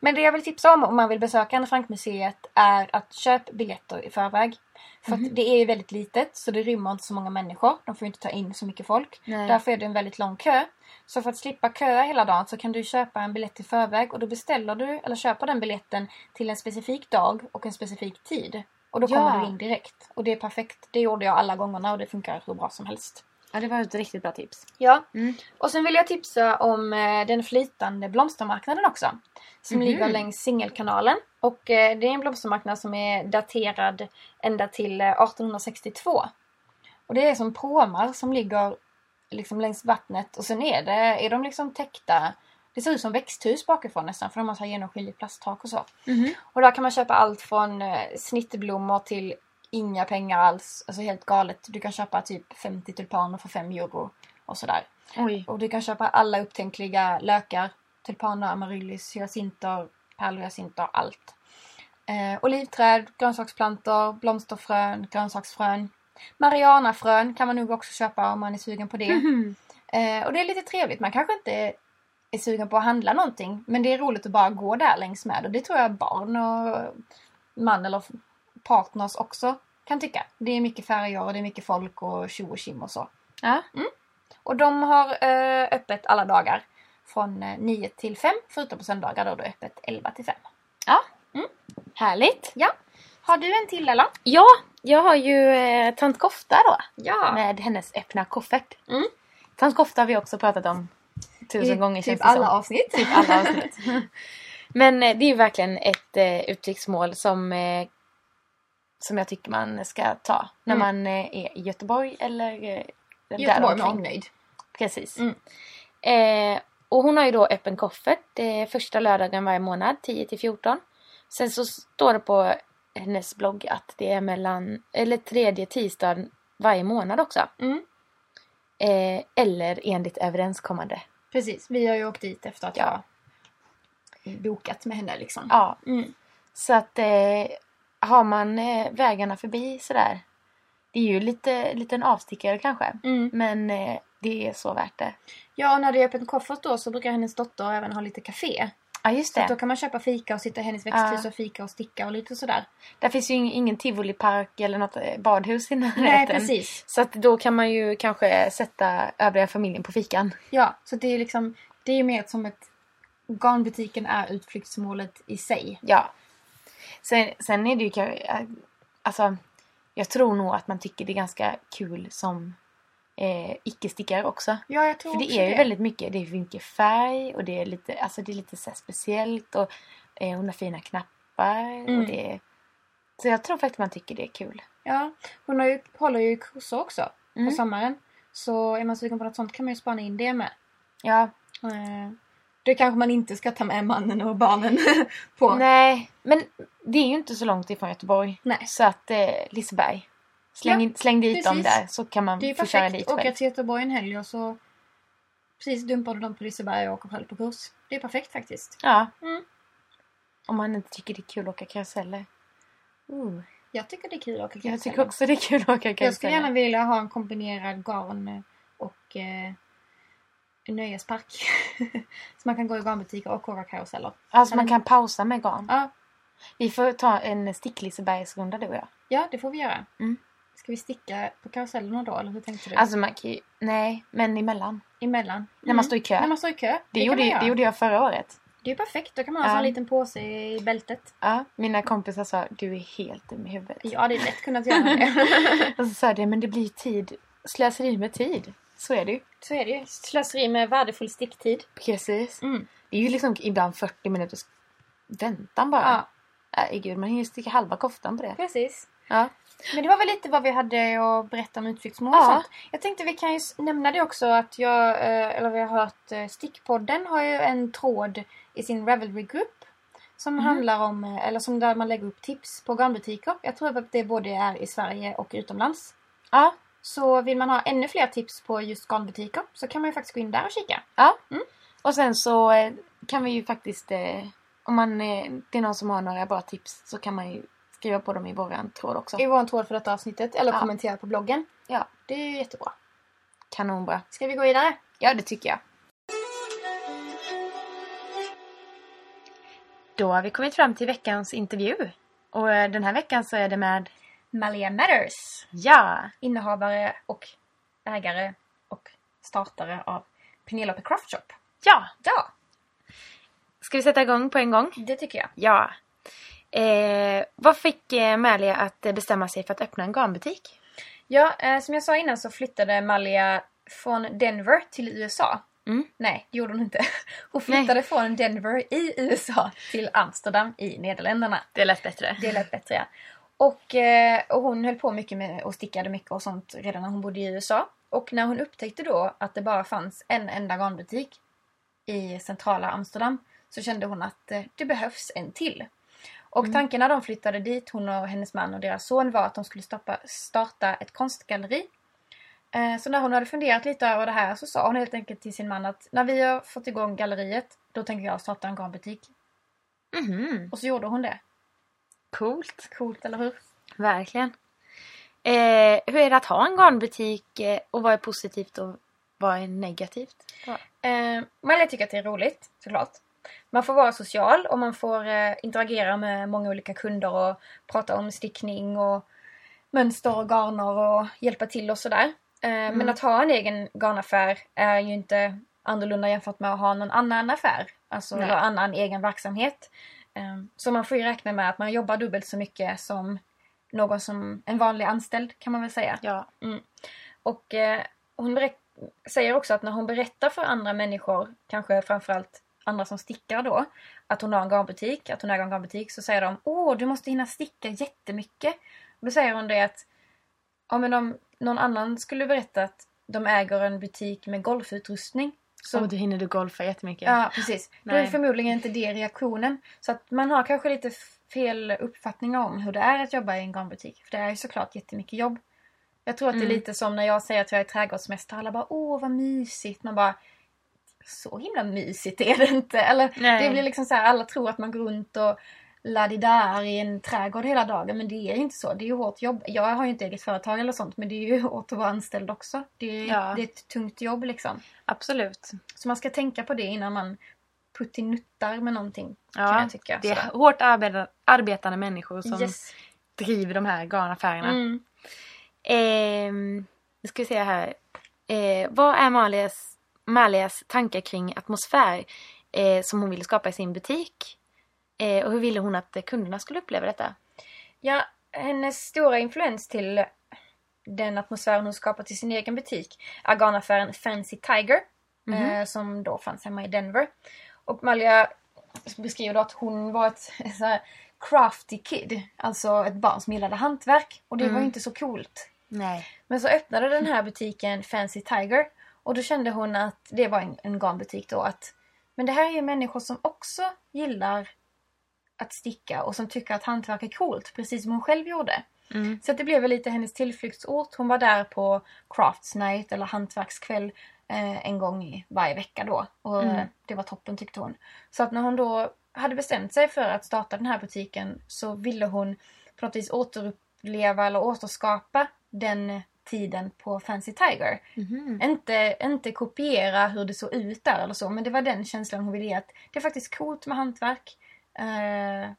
Men det jag vill tipsa om om man vill besöka Anne Frank-museet är att köpa biljetter i förväg. För att det är ju väldigt litet så det rymmer inte så många människor. De får ju inte ta in så mycket folk. Nej. Därför är det en väldigt lång kö. Så för att slippa köa hela dagen så kan du köpa en biljett i förväg och då beställer du eller köper den biljetten till en specifik dag och en specifik tid. Och då Ja. kommer du in direkt. Och det är perfekt. Det gjorde jag alla gångerna och det funkar hur bra som helst. Ja, det var ett riktigt bra tips. Ja. Mm. Och sen vill jag tipsa om eh, den flytande blomstermarknaden också. Som Mhm. ligger längs Singelkanalen. Och eh, det är en blomstermarknad som är daterad ända till eh, 1862. Och det är som pråmar som ligger liksom längs vattnet och sen är, det, är de liksom täckta det ser ut som växthus bakifrån nästan för de har så här genomskinligt plasttak och så. Mhm. Och där kan man köpa allt från eh, snittblommor till inga pengar alls. Alltså helt galet. Du kan köpa typ 50 tulpaner för 5 euro och sådär. Oj. Och du kan köpa alla upptänkliga lökar. Tulpaner, amaryllis, hyacinter, pärlhyacinter, allt. Eh, olivträd, grönsaksplantor, blomsterfrön, grönsaksfrön. Marianafrön kan man nog också köpa om man är sugen på det. Mhm. Eh, och det är lite trevligt. Man kanske inte är sugen på att handla någonting. Men det är roligt att bara gå där längs med. Och det tror jag barn och man eller partners också kan tycka. Det är mycket färger och det är mycket folk och tjo och tjim och så. Ja. Och de har eh, öppet alla dagar. Från eh, 9 till 5 förutom på söndagar då det är öppet 11 till 5. Härligt. Ja. Har du en till eller? Ja, jag har ju eh, Tant Kofta då. Ja. Med hennes öppna koffert. Mm. Tant Kofta har vi också pratat om tusen gånger typ alla avsnitt. Typ alla avsnitt. (laughs) Men eh, det är ju verkligen ett eh, utflyktsmål som, eh, som jag tycker man ska ta när Mm. man eh, är i Göteborg eller eh, Göteborg med omnöjd. Precis. Mm. Eh, och hon har ju då öppen koffert eh, första lördagen varje månad 10 till 14. Sen så står det på hennes blogg att det är mellan, eller tredje tisdagen varje månad också. Mm. Eh, eller enligt överenskommande. Precis, vi har ju åkt dit efter att Ja. jag bokat med henne liksom. Ja, Mm. så att har man eh, vägarna förbi sådär. Det är ju lite liten avstickare kanske. Mm. Men eh, det är så värt det. Ja, och när det är öppen koffert då så brukar hennes dotter även ha lite café. Ja just Så att då det. kan man köpa fika och sitta i hennes växthus Ja. och fika och sticka och lite sådär. Där finns ju ing- ingen tivolipark eller något eh, badhus i närheten. Nej, precis. Så att då kan man ju kanske sätta övriga familjen på fikan. Ja, så det är liksom, det är ju mer som ett garnbutiken är utflyktsmålet i sig. Ja. Sen, sen är det ju kanske- eh, alltså jag tror nog att man tycker det är ganska kul som eh, icke-stickare också. Ja, jag tror För också det är ju väldigt mycket, det är mycket färg och det är lite, alltså det är lite så speciellt och eh, hon har fina knappar Mm. och det är, Så jag tror faktiskt man tycker det är kul. Ja, hon har ju, håller ju kurser också Mm. på sommaren. Så är man sugen på något sånt kan man ju spana in det med. Ja. Eh, Det kanske man inte ska ta med mannen och barnen (laughs) på. Nej, men det är ju inte så långt ifrån Göteborg. Nej. Så att eh, Liseberg. Släng, Ja, släng dit dem precis. där så kan man Det är ju få köra perfekt. dit Åka själv. till Göteborg en helg och så precis dumpar du dem på Liseberg och åker själv på kurs. Det är perfekt faktiskt. Ja. Mm. Om man inte tycker det är kul att åka karuseller. Uh, Jag tycker det är kul att åka jag karuseller. tycker också det är kul att åka Jag skulle karuseller. gärna vilja ha en kombinerad garn och eh, nöjespark. (laughs) så man kan gå i garnbutiker och åka karuseller. Alltså man kan pausa med garn. Ja, Vi får ta en stick-Lisebergsrunda du och jag. ja, det får vi göra. Mm. Ska vi sticka på karusellerna då, eller hur tänkte du? Alltså man kan ju, nej, men emellan. Emellan. När man står i kö. När man står i kö. Det, kan gjorde, det gjorde jag förra året. Det är perfekt. Då kan man ha Ja. en liten påse i bältet. Ja, mina kompisar sa du är helt dum i huvudet. Ja, det är lätt kunnat göra det. (laughs) Och så sa jag men det blir tid, slöseri med tid. Så är det ju. så är det ju. Slöseri med värdefull sticktid. Precis. Mm. Det är ju liksom ibland 40 minuters väntan bara. Ja, Nej gud, man hinner ju sticka halva koftan på det. precis. Ja. Men det var väl lite vad vi hade att berätta om utflyktsmål Ja. sånt. Jag tänkte vi kan ju nämna det också att jag, eh, eller vi har hört eh, Stickpodden har ju en tråd i sin Ravelry-grupp. Som Mhm. handlar om, eh, eller som där man lägger upp tips på garnbutiker. Jag tror att det både är i Sverige och utomlands. Ja. Så vill man ha ännu fler tips på just garnbutiker så kan man ju faktiskt gå in där och kika. ja. Mm. Och sen så eh, kan vi ju faktiskt, eh, om man, eh, det är någon som har några bra tips så kan man ju skriva på dem i våran tråd också. I vår tråd för detta avsnittet eller Ja. kommentera på bloggen. Ja. Det är ju jättebra. Kanonbra. Ska vi gå vidare? Ja, det tycker jag. Då har vi kommit fram till veckans intervju. Och den här veckan så är det med Malia Matters. Ja! Innehavare och ägare och startare av Penelope Craft Shop. Ja! Ja, Ska vi sätta igång på en gång? det tycker jag. Ja. Eh, vad fick eh, Malia att eh, bestämma sig för att öppna en garnbutik? Ja, eh, som jag sa innan så flyttade Malia från Denver till USA. Mm. Nej, det gjorde hon inte. (laughs) Hon flyttade från Denver i (laughs) USA till Amsterdam i Nederländerna. Det lät bättre. Det lät bättre ja. Och, eh, och hon höll på mycket med och stickade mycket och sånt redan när hon bodde i USA. Och när hon upptäckte då att det bara fanns en enda garnbutik i centrala Amsterdam så kände hon att eh, det behövs en till. Och Mm. tanken när de flyttade dit, hon och hennes man och deras son, var att de skulle stoppa, starta ett konstgalleri. Eh, Så när hon hade funderat lite över det här så sa hon helt enkelt till sin man att när vi har fått igång galleriet då tänker jag starta en garnbutik. Mhm. Och så gjorde hon det. Coolt. Coolt, eller hur? Verkligen. Eh, hur är det att ha en garnbutik eh, och vad är positivt och vad är negativt? Eh, Malia tycker att det är roligt, såklart. Man får vara social och man får eh, interagera med många olika kunder och prata om stickning och mönster och garner och hjälpa till och sådär. Eh, Men att ha en egen garnaffär är ju inte annorlunda jämfört med att ha någon annan affär. Alltså Nej. eller annan egen verksamhet. Eh, Så man får ju räkna med att man jobbar dubbelt så mycket som någon som en vanlig anställd kan man väl säga. Ja. Och eh, hon säger också att när hon berättar för andra människor, kanske framförallt andra som stickar då, att hon har en garnbutik, att hon äger en garnbutik, så säger de Åh, du måste hinna sticka jättemycket. Och då säger hon det att ja, men om någon annan skulle berätta att de äger en butik med golfutrustning. Så, Och då hinner du golfa jättemycket. ja, precis. Då är Nej. förmodligen inte det reaktionen. Så att man har kanske lite fel uppfattningar om hur det är att jobba i en garnbutik. För det är ju såklart jättemycket jobb. Jag tror att det är Mm. lite som när jag säger att jag är trädgårdsmästare. Alla bara åh vad mysigt. Man bara så himla mysigt är det inte. Eller Nej. det blir liksom så här, alla tror att man går runt och ladidar i en trädgård hela dagen. Men det är inte så. Det är ju hårt jobb. Jag har ju inte eget företag eller sånt. Men det är ju (laughs) hårt att vara anställd också. Det är, Ja. det är ett tungt jobb liksom. Absolut. Så man ska tänka på det innan man puttinuttar med någonting. Ja, jag tycka. det är Sådär. hårt arbetande, arbetande människor som Yes. driver de här garnaffärerna. Mm. Ehm, nu ska vi se här. Eh, vad är Malias, Malias tankar kring atmosfär eh, som hon ville skapa i sin butik? Eh, och hur ville hon att kunderna skulle uppleva detta? Ja, hennes stora influens till den atmosfären hon skapat i sin egen butik är garnaffären Fancy Tiger. Mhm. Eh, som då fanns hemma i Denver. Och Malia beskriver då att hon var ett (laughs) så här crafty kid. Alltså ett barn som gillade hantverk. Och det var Mm. ju inte så coolt. Nej. Men så öppnade den här butiken Fancy Tiger. Och då kände hon att det var en, en garnbutik då. Att, men det här är ju människor som också gillar att sticka och som tycker att hantverk är coolt. Precis som hon själv gjorde. Mm. Så det blev väl lite hennes tillflyktsort. Hon var där på Crafts Night eller hantverkskväll eh, en gång i varje vecka då. Och Mm. eh, det var toppen tyckte hon. Så att när hon då hade bestämt sig för att starta den här butiken så ville hon på något vis återuppleva eller återskapa den tiden på Fancy Tiger. Mhm. Inte, inte kopiera hur det såg ut där eller så, men det var den känslan hon ville ge att det är faktiskt coolt med hantverk. Eh,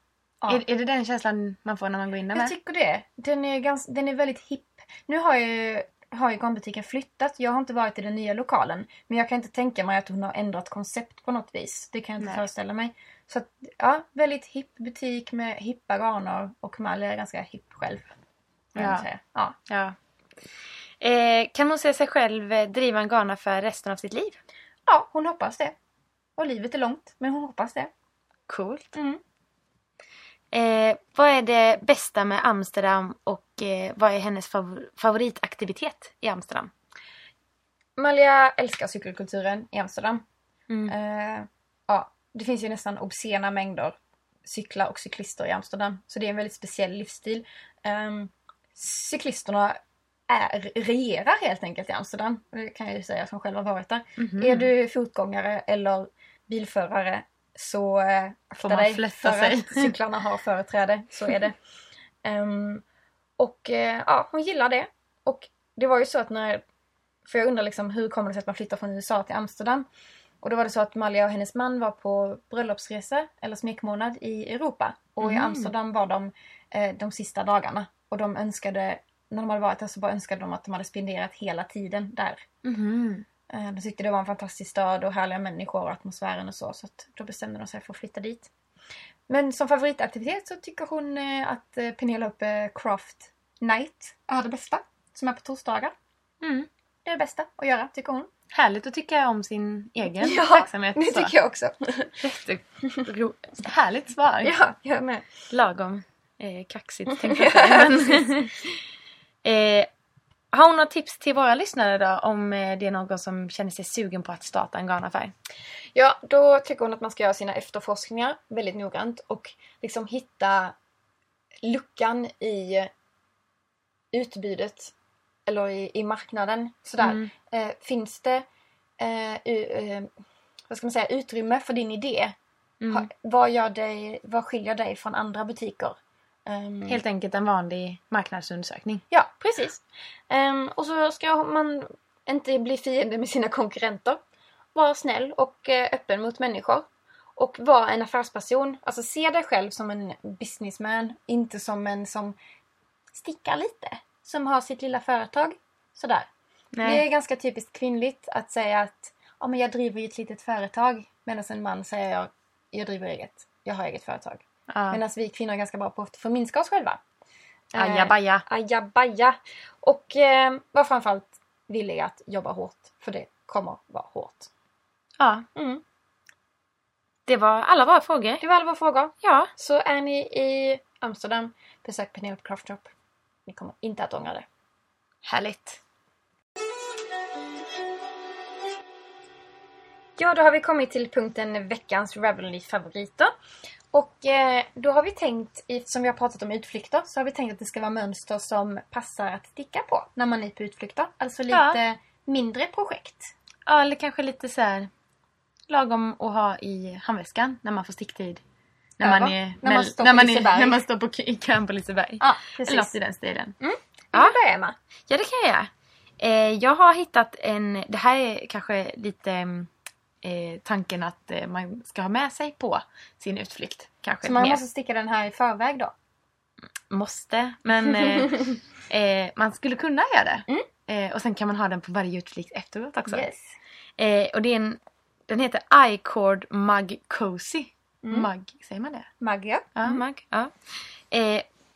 ja. Är, är det den känslan man får när man går in där Jag med? tycker det. Den är, ganska, den är väldigt hipp. Nu har ju, har ju garnbutiken flyttat. Jag har inte varit i den nya lokalen. Men jag kan inte tänka mig att hon har ändrat koncept på något vis. Det kan jag inte Nej. föreställa mig. Så att, ja, väldigt hipp butik med hippa garner. Och Malle är ganska hipp själv. jag Ja. Ja. Ja. Eh, kan hon se sig själv eh, driva en garnaffär resten av sitt liv? ja, hon hoppas det. Och livet är långt, men hon hoppas det. Coolt. Mm. Eh, vad är det bästa med Amsterdam och eh, vad är hennes favor- favoritaktivitet i Amsterdam? Malia älskar cykelkulturen i Amsterdam. Mm. Eh, ja, det finns ju nästan obscena mängder cyklar och cyklister i Amsterdam. Så det är en väldigt speciell livsstil. Um, cyklisterna är, regerar helt enkelt i Amsterdam. Det kan jag ju säga som själv har varit där. Mhm. Är du fotgångare eller bilförare så eh, akta dig för sig. att cyklarna har företräde. Så är det. Ehm, och eh, ja, hon gillar det. Och det var ju så att när... För jag undrar liksom hur kommer det sig att man flyttar från USA till Amsterdam? Och då var det så att Malja och hennes man var på bröllopsresa, eller smekmånad, i Europa. Och i Mhm. Amsterdam var de eh, de sista dagarna. Och de önskade, när de hade varit där så bara önskade de att de hade spenderat hela tiden där. Mhm. Eh, De tyckte det var en fantastisk stad och härliga människor och atmosfären och så. Så att då bestämde de sig för att flytta dit. Men som favoritaktivitet så tycker hon eh, att eh, Penelope Craft Night är det bästa. Som är på torsdagar. Mm. Det är det bästa att göra, tycker hon. Härligt att tycka om sin egen (laughs) Ja, verksamhet. Det så. tycker jag också. Jättero- Härligt svar. ja, jag med. Lagom eh, kaxigt tänkte jag säga. (laughs) Eh, har hon några tips till våra lyssnare då om eh, det är någon som känner sig sugen på att starta en garnaffär? Ja, då tycker hon att man ska göra sina efterforskningar väldigt noggrant och liksom hitta luckan i utbudet eller i, i marknaden. Sådär. Mm. Eh, finns det eh, u, eh, vad ska man säga, utrymme för din idé? Mm. Ha, vad, gör dig, vad skiljer dig från andra butiker? Ehm, Helt enkelt en vanlig marknadsundersökning. Ja, precis. Ehm, och så ska man inte bli fiende med sina konkurrenter. Var snäll och eh, öppen mot människor. Och var en affärsperson. Alltså se dig själv som en businessman, inte som en som stickar lite. Som har sitt lilla företag. Sådär. Det är ganska typiskt kvinnligt att säga att ja, men jag driver ju ett litet företag. Medan en man säger jag, jag driver eget. Jag har eget företag. Ja. Medan vi kvinnor är ganska bra på att förminska oss själva. Eh, Ajabaja. ajabaja. Och eh, var framförallt villiga att jobba hårt. För det kommer vara hårt. Ja, Mm. det var alla våra frågor. Det var alla våra frågor. Ja, Så är ni i Amsterdam, besök Penelope Craft Shop. Ni kommer inte att ångra det. härligt. Ja, då har vi kommit till punkten veckans Ravelry-favoriter. Och eh, då har vi tänkt, eftersom vi har pratat om utflykter, så har vi tänkt att det ska vara mönster som passar att sticka på när man är på utflykter. Alltså lite Ja. mindre projekt. Ja, eller kanske lite så här lagom att ha i handväskan när man får sticktid. När man, är, När man står när man, är, när man står på i kön på Liseberg. Ja, Eller precis. något i den stilen. Vill Ja. du börja Emma? Ja, det kan jag göra. Eh, jag har hittat en... Det här är kanske lite eh, tanken att eh, man ska ha med sig på sin utflykt. Kanske Så man mer. måste sticka den här i förväg då? Måste, men eh, (laughs) eh, man skulle kunna göra det. Mm. Eh, och sen kan man ha den på varje utflykt efteråt också. Yes. Eh, och det är en, den heter iCord Mug Cozy. Mm. Mug, säger man det? Maggia. Ja, Mm. mug. Ja.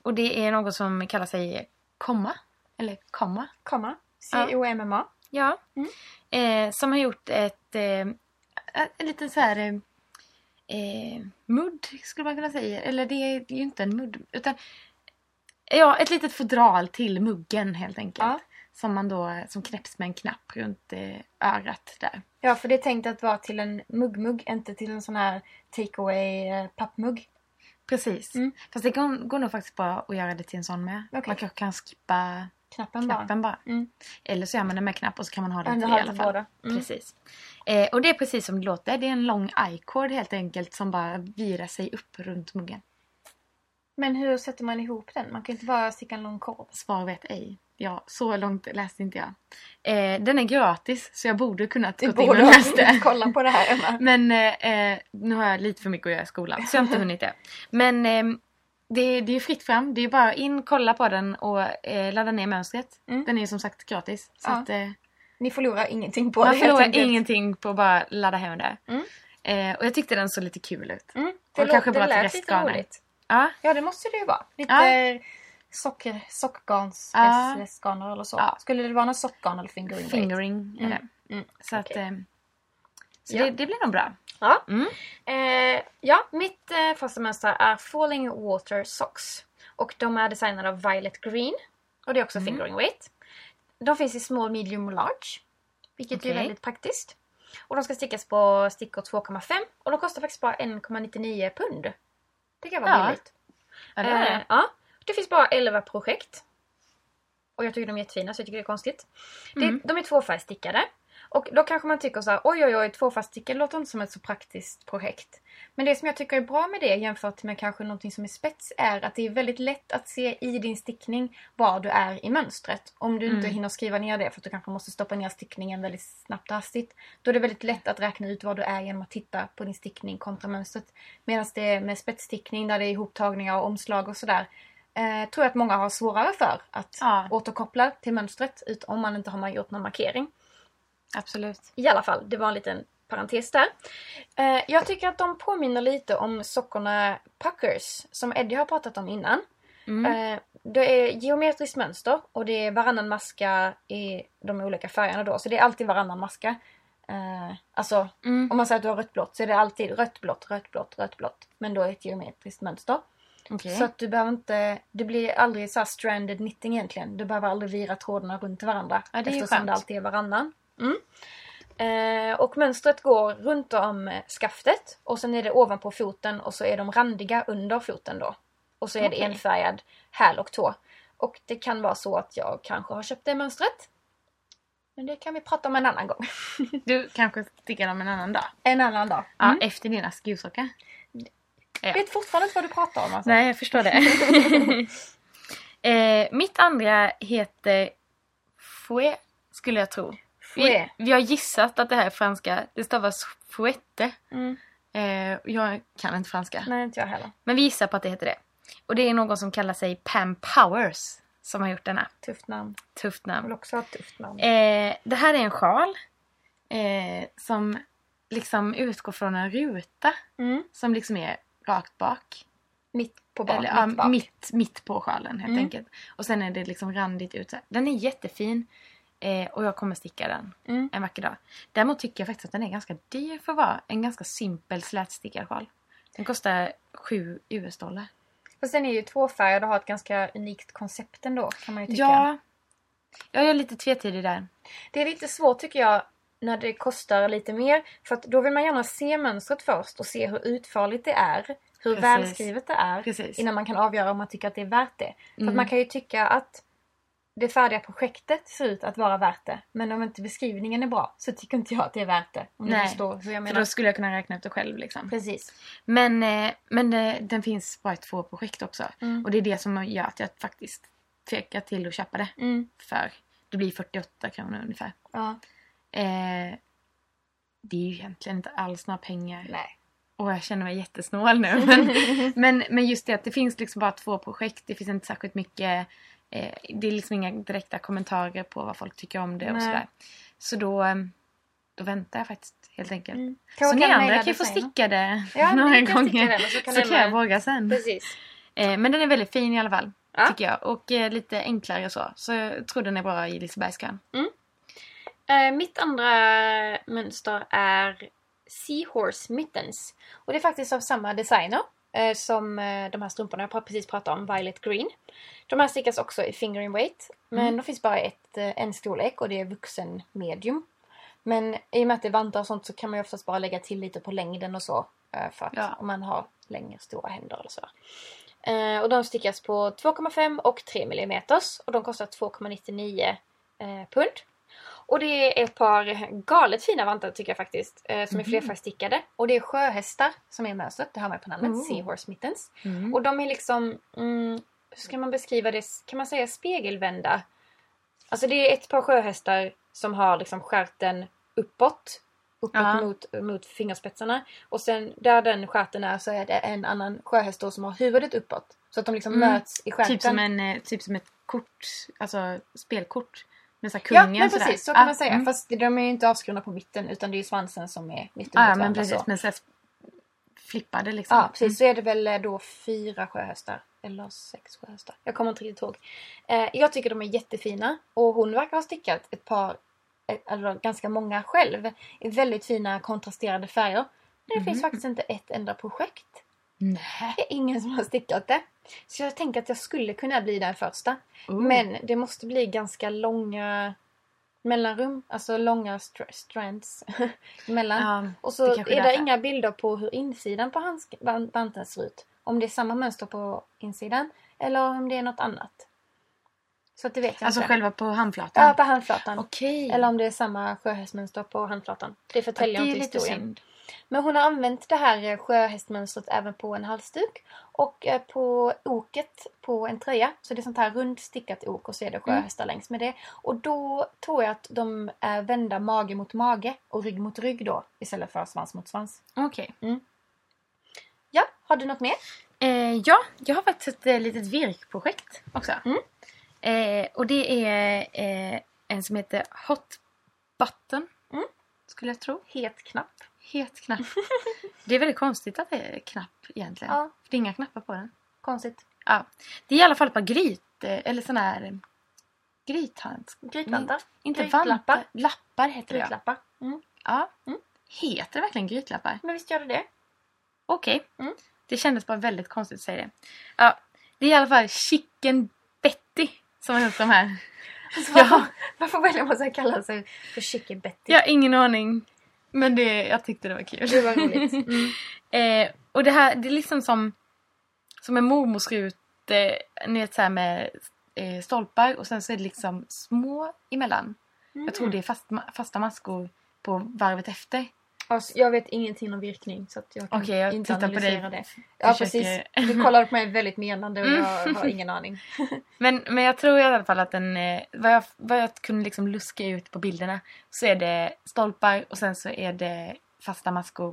Och det är något som kallar sig komma. Eller komma. Komma. C-O-M-M-A. Ja. Mm. Eh, som har gjort ett, eh, en liten så här eh, eh, mudd skulle man kunna säga. Eller det är ju inte en mudd utan ja, ett litet fodral till muggen helt enkelt. Ja. Som man då som knäpps med en knapp runt eh, örat där. Ja, för det är tänkt att vara till en muggmugg, inte till en sån här take-away eh, pappmugg. Precis. Mm. Fast det går, går nog faktiskt bra att göra det till en sån med. Okej. Man kanske kan skippa Knappen bara. knappen bara. Mm. Eller så gör man den med knapp och så kan man ha den till i alla fall. Mm. Precis. Eh, och det är precis som det låter. Det är en lång i-cord helt enkelt som bara virar sig upp runt muggen. Men hur sätter man ihop den? Man kan ju inte bara sticka en lång korv. Svar vet ej. Ja, så långt läste inte jag. Eh, den är gratis så jag borde kunnat Du gått in och borde läst det. kolla på det här Emma. (laughs) Men eh, eh, nu har jag lite för mycket att göra i skolan så jag har inte hunnit det. Men eh, det, det är fritt fram. Det är bara in, kolla på den och eh, ladda ner mönstret. Mm. Den är som sagt gratis. Så Ja. att, eh, Ni förlorar ingenting på man det helt förlorar ingenting på att bara ladda hem det. Mm. Eh, och jag tyckte den såg lite kul ut. Mm. Och Det, kanske låter, bra det till lät lite roligt. Ja, Ja, det måste det ju vara. Lite Ja. socker, sockgarns, Ja. Eller så. Ja. Skulle det vara någon sockgarn eller fingering? fingering är Mm. det. Mm. Så, att, Okej. eh, så det, det blir nog bra. Ja. Mm. Eh, ja, mitt eh, första mönster är Falling Water Socks. Och de är designade av Violet Green. Och det är också Mm. fingering weight. De finns i small, medium och large. Vilket är Okej. väldigt praktiskt. Och de ska stickas på stickor 2,5 och de kostar faktiskt bara 1,99 pund. Det kan vara Ja, billigt. Ja, det är Eh, det. ja. Det finns bara 11 projekt. Och jag tycker de är jättefina så jag tycker det är konstigt. Mm. Det, de är tvåfärgstickade. Och då kanske man tycker så här, oj oj oj, tvåfaststickad låter inte som ett så praktiskt projekt. Men det som jag tycker är bra med det jämfört med kanske någonting som är spets är att det är väldigt lätt att se i din stickning var du är i mönstret. Om du inte Mm. hinner skriva ner det för att du kanske måste stoppa ner stickningen väldigt snabbt och hastigt. Då är det väldigt lätt att räkna ut var du är genom att titta på din stickning kontra mönstret. Medan det är med spetsstickning där det är ihoptagningar och omslag och sådär. Eh, tror jag att många har svårare för att Ja. återkoppla till mönstret ut om man inte har gjort någon markering. Absolut. I alla fall, det var en liten parentes där. Eh, jag tycker att de påminner lite om sockorna Puckers som Eddie har pratat om innan. Mm. Eh, det är geometriskt mönster och det är varannan maska i de olika färgerna då. Så det är alltid varannan maska. Eh, alltså Mm. om man säger att du har rött blått så är det alltid rött blått, rött blått, rött blått. Men då är det ett geometriskt mönster. Okej. Så att du behöver inte, det blir aldrig så här stranded knitting egentligen. Du behöver aldrig vira trådarna runt varandra. Ja, det är eftersom skönt. det alltid är varannan. Mm. Eh, och mönstret går runt om eh, skaftet och sen är det ovanpå foten och så är de randiga under foten då. Och så är det Okej. enfärgad häl och tå. Och det kan vara så att jag kanske har köpt det mönstret. Men det kan vi prata om en annan gång. (laughs) Du kanske stickar dem en annan dag? En annan dag. Ja, Mm. efter dina skossockar. Jag vet fortfarande inte vad du pratar om alltså. Nej, jag förstår det. (laughs) (laughs) eh, mitt andra heter Fouet, skulle jag tro. Vi, vi har gissat att det här är franska. Det stavas fouette. Mm. Eh, jag kan inte franska. Nej, inte jag heller. Men vi gissar på att det heter det. Och det är någon som kallar sig Pam Powers som har gjort denna. Tufft namn. Tufft Jag namn. vill också ha ett tufft namn. Eh, det här är en sjal eh, som liksom utgår från en ruta Mm. som liksom är rakt bak. Mitt på bak. Eller, mitt bak. mitt, mitt på sjalen helt Mm. enkelt. Och sen är det liksom randigt ut. Den är jättefin. Eh, och jag kommer sticka den Mm. en vacker dag. Däremot tycker jag faktiskt att den är ganska dyr för att vara en ganska simpel slätstickad sjal. Den kostar 7 US-dollar. Fast den är ju tvåfärgad och har ett ganska unikt koncept ändå kan man ju tycka. Ja, jag är lite tvetydig där. Det är lite svårt tycker jag när det kostar lite mer. För att då vill man gärna se mönstret först och se hur utförligt det är. Hur Precis. välskrivet det är. Precis. Innan man kan avgöra om man tycker att det är värt det. För Mm. att man kan ju tycka att det färdiga projektet ser ut att vara värt det. Men om inte beskrivningen är bra så tycker inte jag att det är värt det. Om du Nej, förstår hur jag För menar. då skulle jag kunna räkna ut det själv liksom. Precis. Men, eh, men eh, den finns bara i två projekt också. Mm. Och det är det som gör att jag faktiskt tvekar till att köpa det. Mm. För det blir 48 kronor ungefär. Ja. Eh, det är ju egentligen inte alls några pengar. Nej. Och jag känner mig jättesnål nu. Men, (laughs) men, men just det att det finns liksom bara två projekt. Det finns inte särskilt mycket. Eh, det är liksom inga direkta kommentarer på vad folk tycker om det och Nej. sådär. Så då, eh, då väntar jag faktiskt helt enkelt. Mm. Så ni andra kan ju få sticka det Ja, (laughs) några gånger. så kan så kan jag våga sen. Precis. Eh, men den är väldigt fin i alla fall. Ja. Tycker jag. Och eh, lite enklare och så. Så jag tror den är bra i Lisebergskan. Eh, mitt andra mönster är Seahorse Mittens. Och det är faktiskt av samma designer som eh, de här strumporna jag precis pratade om, Violet Green. De här stickas också i fingering weight. Men Mm. de finns bara ett, eh, en storlek och det är vuxen medium. Men i och med att det är vantar och sånt så kan man ju oftast bara lägga till lite på längden och så. eh, För att Ja. om man har längre stora händer eller så. Eh, och de stickas på 2,5 och 3 mm och de kostar 2,99 eh, pund. Och det är ett par galet fina vantar tycker jag faktiskt. Eh, som är Mhm. flerfärgstickade. Och det är sjöhästar som är mönstret. Det har man på namnet. Oh. Seahorse Mittens. Mm. Och de är liksom, mm, hur ska man beskriva det? Kan man säga spegelvända? Alltså det är ett par sjöhästar som har liksom stjärten uppåt. Uppåt Ja. mot, mot fingerspetsarna. Och sen där den stjärten är så är det en annan sjöhäst då som har huvudet uppåt. Så att de liksom Mm. möts i stjärten. Typ som, en, eh, typ som ett kort, alltså spelkort. Med så här Ja, kungen men sådär. precis. Så kan Ah, man säga. mm. Fast de är ju inte avskurna på mitten utan det är ju svansen som är mitten Ah, ja, men precis. så. Men så flippade liksom. Ja, precis. Så är det väl eh, då fyra sjöhästar. Eller sex sjöhästar. Jag kommer inte riktigt ihåg. Eh, jag tycker de är jättefina. Och hon verkar ha stickat ett par, eller ganska många själv. I väldigt fina kontrasterade färger. Det Mhm. finns faktiskt inte ett enda projekt. Nej. Det är ingen som har stickat det. Så jag tänker att jag skulle kunna bli den första. Oh. Men det måste bli ganska långa mellanrum. Alltså långa str- strands (laughs) emellan. Ja, Och det så kanske är är det inga bilder på hur insidan på ban- vanten ser ut. Om det är samma mönster på insidan eller om det är något annat. Så att det vet jag Alltså inte. själva på handflatan? Ja, på handflatan. Okej. Eller om det är samma sjöhästmönster på handflatan. Det förtäljer det är inte lite historien. synd. Men hon har använt det här eh, sjöhästmönstret även på en halsduk och eh, på oket på en tröja. Så det är sånt här rundstickat ok och så är det sjöhästar längs med det. Och då tror jag att de är vända mage mot mage och rygg mot rygg då istället för svans mot svans. Okej. Ja, har du något mer? Eh, ja, jag har faktiskt ett eh, litet virkprojekt också. Mm. Eh, och det är eh, en som heter Hot Button. Mm. Skulle jag tro. Het knapp. Het knapp. (laughs) det är väldigt konstigt att det är knapp egentligen. Ja. För det är inga knappar på den. Konstigt. Ja. Det är i alla fall par gryt, eh, eller sån här eh, grythandskar. Grytvantar. Inte vantar. Lappar heter det. Grytlappar. Mm. ja. Mm. Heter det verkligen grytlappar? Men visst gör det det? Okej. Mm. Det kändes bara väldigt konstigt att säga det. Ja, det är i alla fall Chicken som har gjort de här. (laughs) Alltså, Ja. varför, varför väljer man att kalla sig för Chicken Betty? Jag har ingen aning. Men det, jag tyckte det var kul. Det var roligt. (laughs) Mm. Eh, och det här, det är liksom som, som en mormorsrut, eh, ni vet såhär med eh, stolpar och sen så är det liksom små emellan. Jag tror det är fast, fasta maskor på varvet efter. Alltså, jag vet ingenting om virkning så att jag kan Okej, jag inte analysera det. Ja Försöker- precis. (laughs) Du kollade på mig väldigt menande och Mm. jag har ingen aning. (laughs) Men, men jag tror i alla fall att den, eh, vad, jag, vad jag kunde liksom luska ut på bilderna så är det stolpar och sen så är det fasta maskor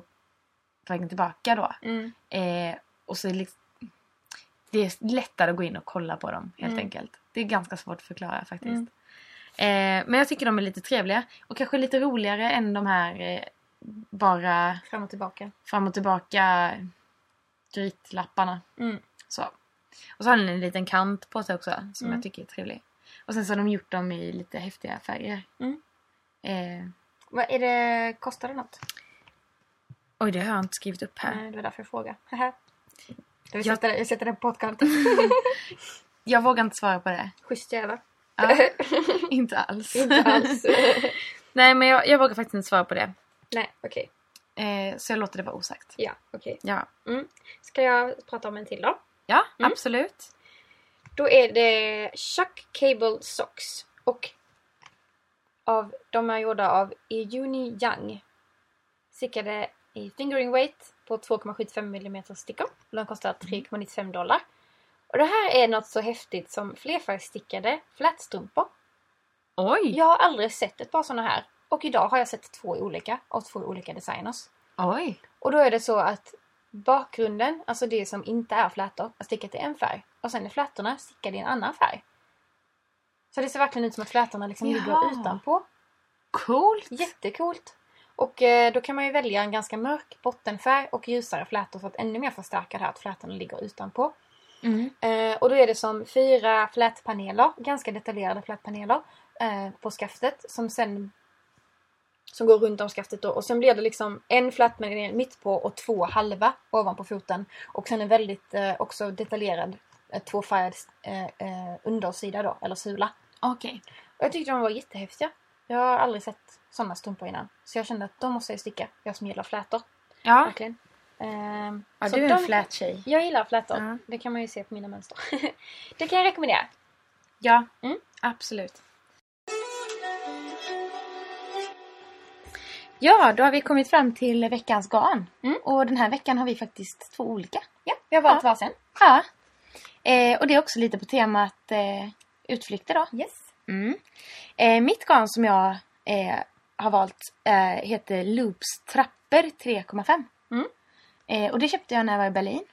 på vägen tillbaka då. Mm. Eh, och så är det, liksom, det är lättare att gå in och kolla på dem helt Mm. enkelt. Det är ganska svårt att förklara faktiskt. Mm. Eh, men jag tycker de är lite trevliga och kanske lite roligare än de här eh, bara Fram och tillbaka. fram och tillbaka grytlapparna. Mm. Så. Och så har den en liten kant på sig också som Mm. jag tycker är trevlig. Och sen så har de gjort dem i lite häftiga färger. Mm. Eh, Vad är det, kostar det något? oj, det har jag inte skrivit upp här. Nej, det var därför jag frågade. Jag sätter, jag sätter det på poddkartan. (laughs) Jag vågar inte svara på det. Schysst jävlar. Ja, (laughs) inte alls. Inte alls. (laughs) Nej, men jag, jag vågar faktiskt inte svara på det. Nej, okej. Eh, så jag låter det vara osagt. Ja, okej. Ja, Ska jag prata om en till då? ja Mm. absolut. Då är det Chuck Cable Socks. Och av, de är gjorda av Euni Young. Stickade i fingering weight på 2,75 mm stickor. De kostar 3,95 dollar. Och det här är något så häftigt som flerfärgstickade flätstrumpor. Oj! Jag har aldrig sett ett par sådana här. Och idag har jag sett två olika av två olika designers. Oj! Och då är det så att bakgrunden, alltså det som inte är flätor, är stickat i en färg. Och sen är flätorna stickade i en annan färg. Så det ser verkligen ut som att flätorna liksom Jaha. ligger utanpå. Coolt! Jättecoolt! Och eh, då kan man ju välja en ganska mörk bottenfärg och ljusare flätor för att ännu mer förstärka det här att flätorna ligger utanpå. Mm. Eh, och då är det som fyra flätpaneler, ganska detaljerade flätpaneler eh, på skaftet som sen som går runt om skaftet då och sen blir det liksom en flätpanel mitt på och två halva ovanpå foten och sen en väldigt eh, också detaljerad eh, tvåfärgad eh, eh, undersida då, eller sula. Okej. Och jag tyckte de var jättehäftiga. Jag har aldrig sett sådana strumpor innan. Så jag kände att de måste jag sticka. Jag som gillar flätor. Ja. Verkligen. Ehm, ja, du är de- en flät tjej. Jag gillar flätor. Ja. Det kan man ju se på mina mönster. (laughs) det kan jag rekommendera. Ja, Mm. absolut. Ja, då har vi kommit fram till veckans garn. Mm. Och den här veckan har vi faktiskt två olika. Ja, vi har valt Ja. varsin. Ja. Eh, och det är också lite på temat eh, utflykter då. Yes. Mm. Eh, mitt garn som jag eh, har valt eh, heter Loops Trapper 3,5. Mm. Eh, och det köpte jag när jag var i Berlin.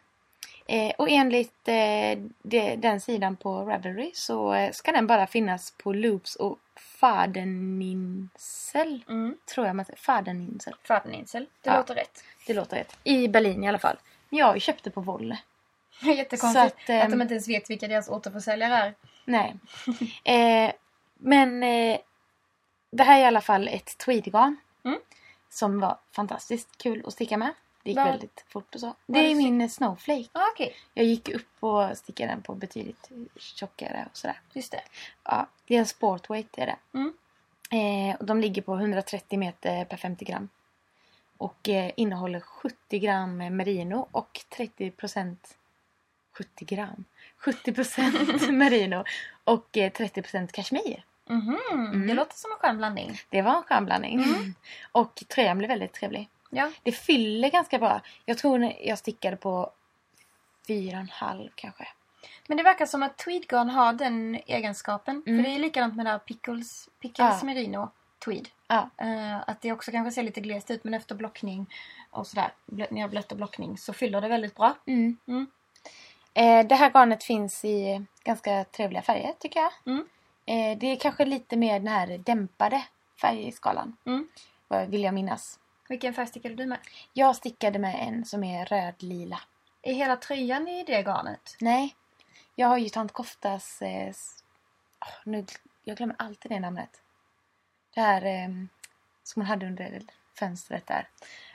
Eh, och enligt eh, det, den sidan på Ravelry så eh, ska den bara finnas på Loops och Fadeninsel. Mm. Tror jag man säger. Fadeninsel. Fadeninsel. Det Ja. låter rätt. Det låter rätt. I Berlin i alla fall. Men jag har ju köpt det på Volle. (laughs) Jättekonstigt att, att, ehm, de inte ens vet vilka deras återförsäljare är. Nej. (laughs) eh, men eh, det här är i alla fall ett tweedgarn. Mm. Som var fantastiskt kul att sticka med. Det gick Vad- väldigt fort och så. Det är min Snowflake. Ah, Okej, Jag gick upp och stickade den på betydligt tjockare och sådär. just det. Ja, det är en sportweight är det. Mm. Eh, och de ligger på 130 meter per 50 gram. Och eh, innehåller 70 gram merino och 30 procent 70 gram. 70% (laughs) merino och eh, 30% kashmir. Mhm, Mm. Det låter som en skön blandning. Det var en skön blandning. Mm. Och tröjan blev väldigt trevlig. Ja. Det fyller ganska bra. Jag tror jag stickade på fyra och en halv kanske. Men det verkar som att tweedgarn har den egenskapen. Mm. För det är likadant med det här pickles, pickles Ja. merino tweed. Ja. Eh, att det också kanske ser lite glest ut men efter blockning och sådär, när jag blött och blockning så fyller det väldigt bra. Mm. Mm. Eh, det här garnet finns i ganska trevliga färger tycker jag. Mm. Eh, det är kanske lite mer den här dämpade färgskalan. Mm. Vad vill jag minnas. Vilken färg stickade du med? Jag stickade med en som är röd-lila. Är hela tröjan i det garnet? Nej, jag har ju tant Koftas... Eh, åh, nu, jag glömmer alltid det namnet. Det här eh, som hon hade under fönstret där.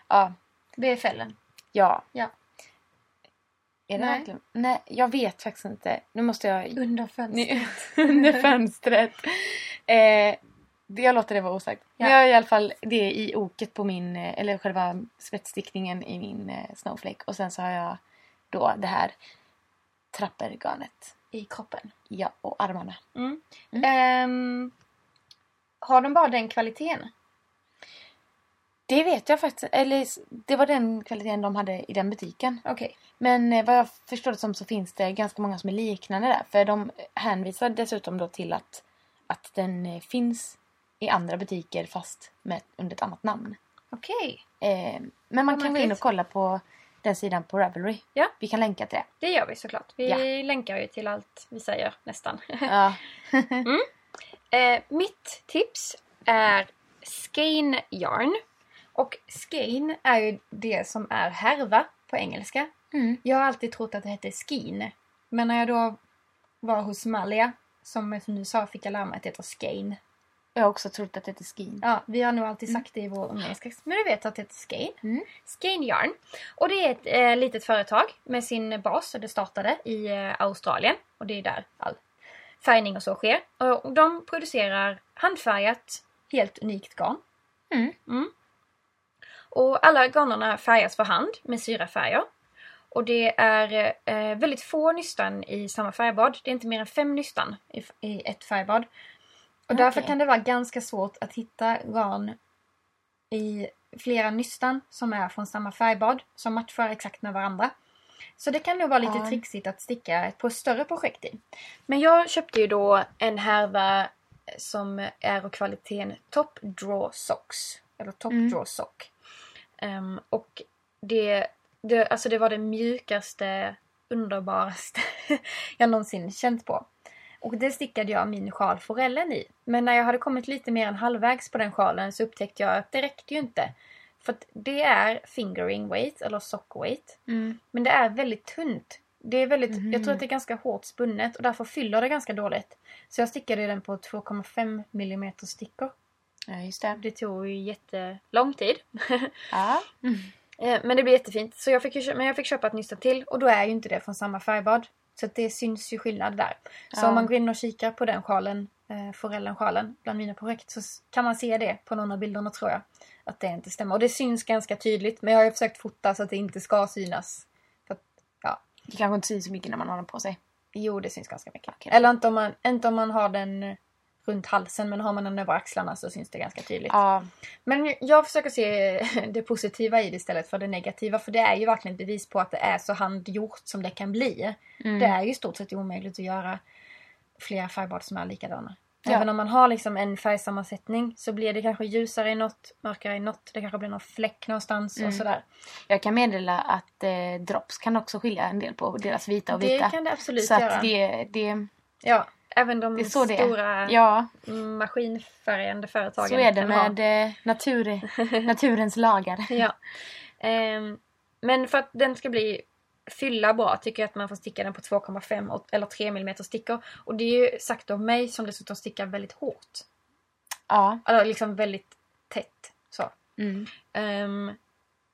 Ja, BFLen? ja. Ja. Är det Nej. verkligen? Nej, jag vet faktiskt inte. Nu måste jag... Under fönstret? (laughs) Under fönstret. Eh, det- jag låter det vara osagt. Ja. Men jag har i alla fall det i oket på min, eh, eller själva spetsstickningen i min eh, snowflake. Och sen så har jag då det här trappergarnet. I kroppen? Ja, och armarna. Mm. Mm. Ehm, har de bara den kvaliteten? Det vet jag faktiskt. Eller det var den kvaliteten de hade i den butiken. Okej. Men eh, vad jag förstår det som så finns det ganska många som är liknande där. För de hänvisar dessutom då till att, att den finns i andra butiker fast med, under ett annat namn. Okej. Eh, men man Vad kan gå in och kolla på den sidan på Ravelry. Ja. Vi kan länka till det. Det gör vi såklart. Vi Ja. länkar ju till allt vi säger nästan. (laughs) Ja. Eh, mitt tips är Skein Yarn. Och Skein är ju det som är härva på engelska. Mm. Jag har alltid trott att det hette Skein. Men när jag då var hos Malia, som jag nu sa, fick jag lära mig att det heter Skein. Jag har också trott att det heter skin. Ja, vi har nog alltid sagt det i vår umgängeskrets. Men du vet att det heter Skein. Mm. Skein Yarn. Och det är ett eh, litet företag med sin bas, det startade i eh, Australien. Och det är där all färgning och så sker. Och de producerar handfärgat, helt unikt garn. Mm. Och alla garnerna färgas för hand med syrafärger. Och det är eh, väldigt få nystan i samma färgbad. Det är inte mer än fem nystan i, i ett färgbad. Och därför Okej. kan det vara ganska svårt att hitta garn i flera nystan som är från samma färgbad som matchar exakt med varandra. Så det kan nog vara lite Ja. trixigt att sticka ett på större projekt i. Men jag köpte ju då en härva som är av kvaliteten Top Draw Socks. Eller Top Mm. Draw Sock. Ehm, och det, det, alltså det var det mjukaste, underbaraste (laughs) jag någonsin känt på. Och det stickade jag min sjal forellen i. Men när jag hade kommit lite mer än halvvägs på den sjalen så upptäckte jag att det räckte ju inte. För att det är fingering weight, eller sock weight. Mm. Men det är väldigt tunt. Det är väldigt, Mhm. Jag tror att det är ganska hårt spunnet och därför fyller det ganska dåligt. Så jag stickade den på 2,5 mm stickor. Ja, just det. Det tog ju jättelång tid. (laughs) Ja. Eh, Men det blev jättefint. Så jag fick, men jag fick köpa ett nystan till och då är ju inte det från samma färgbad. Så det syns ju skillnad där. Så Ja. om man går in och kikar på den sjalen, eh, forellensjalen, bland mina projekt så kan man se det på någon av bilderna tror jag. Att det inte stämmer. Och det syns ganska tydligt men jag har ju försökt fota så att det inte ska synas. För att, ja, Det kanske inte syns så mycket när man har den på sig. jo det syns ganska mycket. Okej. Eller inte om, man, inte om man har den eh, runt halsen men har man den över axlarna så syns det ganska tydligt. Ja. Men jag försöker se (laughs) det positiva i det istället för det negativa. För det är ju verkligen ett bevis på att det är så handgjort som det kan bli. Mm. Det är ju stort sett omöjligt att göra flera färgbad som är likadana. Ja. Även om man har liksom en färgsammansättning så blir det kanske ljusare i något, mörkare i något. Det kanske blir någon fläck någonstans Mm. och sådär. Jag kan meddela att eh, drops kan också skilja en del på deras vita och Det vita. kan det absolut så göra. att det, det, Ja, även de stora Ja, maskinfärgande företagen. så är det ha. med eh, natur, (laughs) naturens lagar. Ja. Ehm, men för att den ska bli fylla bra tycker jag att man får sticka den på 2,5 och- eller 3 mm stickor. Och det är ju sagt av mig som dessutom stickar väldigt hårt. Ja. Eller liksom väldigt tätt. Så. Mm. Ehm,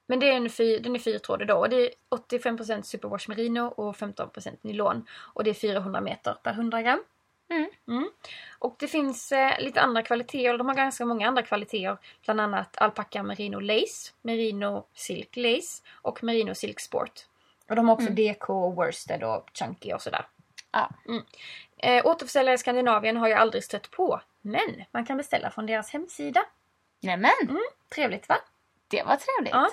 men det är en fy, den är fyrtrådig då och det är 85% superwash merino och 15% nylon. Och det är 400 meter per 100 gram. Mm. Och det finns eh, lite andra kvaliteter, de har ganska många andra kvaliteter. Bland annat alpacka merino lace, merino silk lace och merino silk sport. Och de har också Mm. DK, worsted och chunky och sådär. Ja. Eh, återförsäljare i Skandinavien har jag aldrig stött på. Men man kan beställa från deras hemsida. Nämen, Mm, trevligt va? det var trevligt. Ja.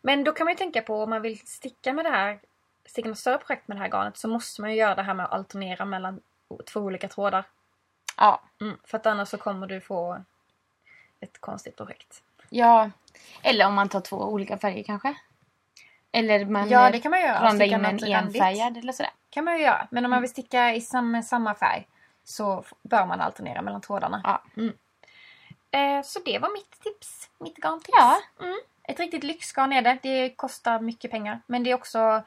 Men då kan man ju tänka på om man vill sticka med det här, sticka något större projekt med det här garnet så måste man ju göra det här med att alternera mellan två olika trådar. Ja. Mm, för att annars så kommer du få ett konstigt projekt. ja. Eller om man tar två olika färger kanske. Eller man Ja, det kan man göra. Sticka in en enfärgad eller sådär. kan man ju göra. Men om man vill sticka i samma, samma färg så bör man alternera mellan trådarna. Ja. Mm. Eh, så det var mitt tips. Mitt garntips. Ja. Mm. Ett riktigt lyxgarn är det. Det kostar mycket pengar. Men det är också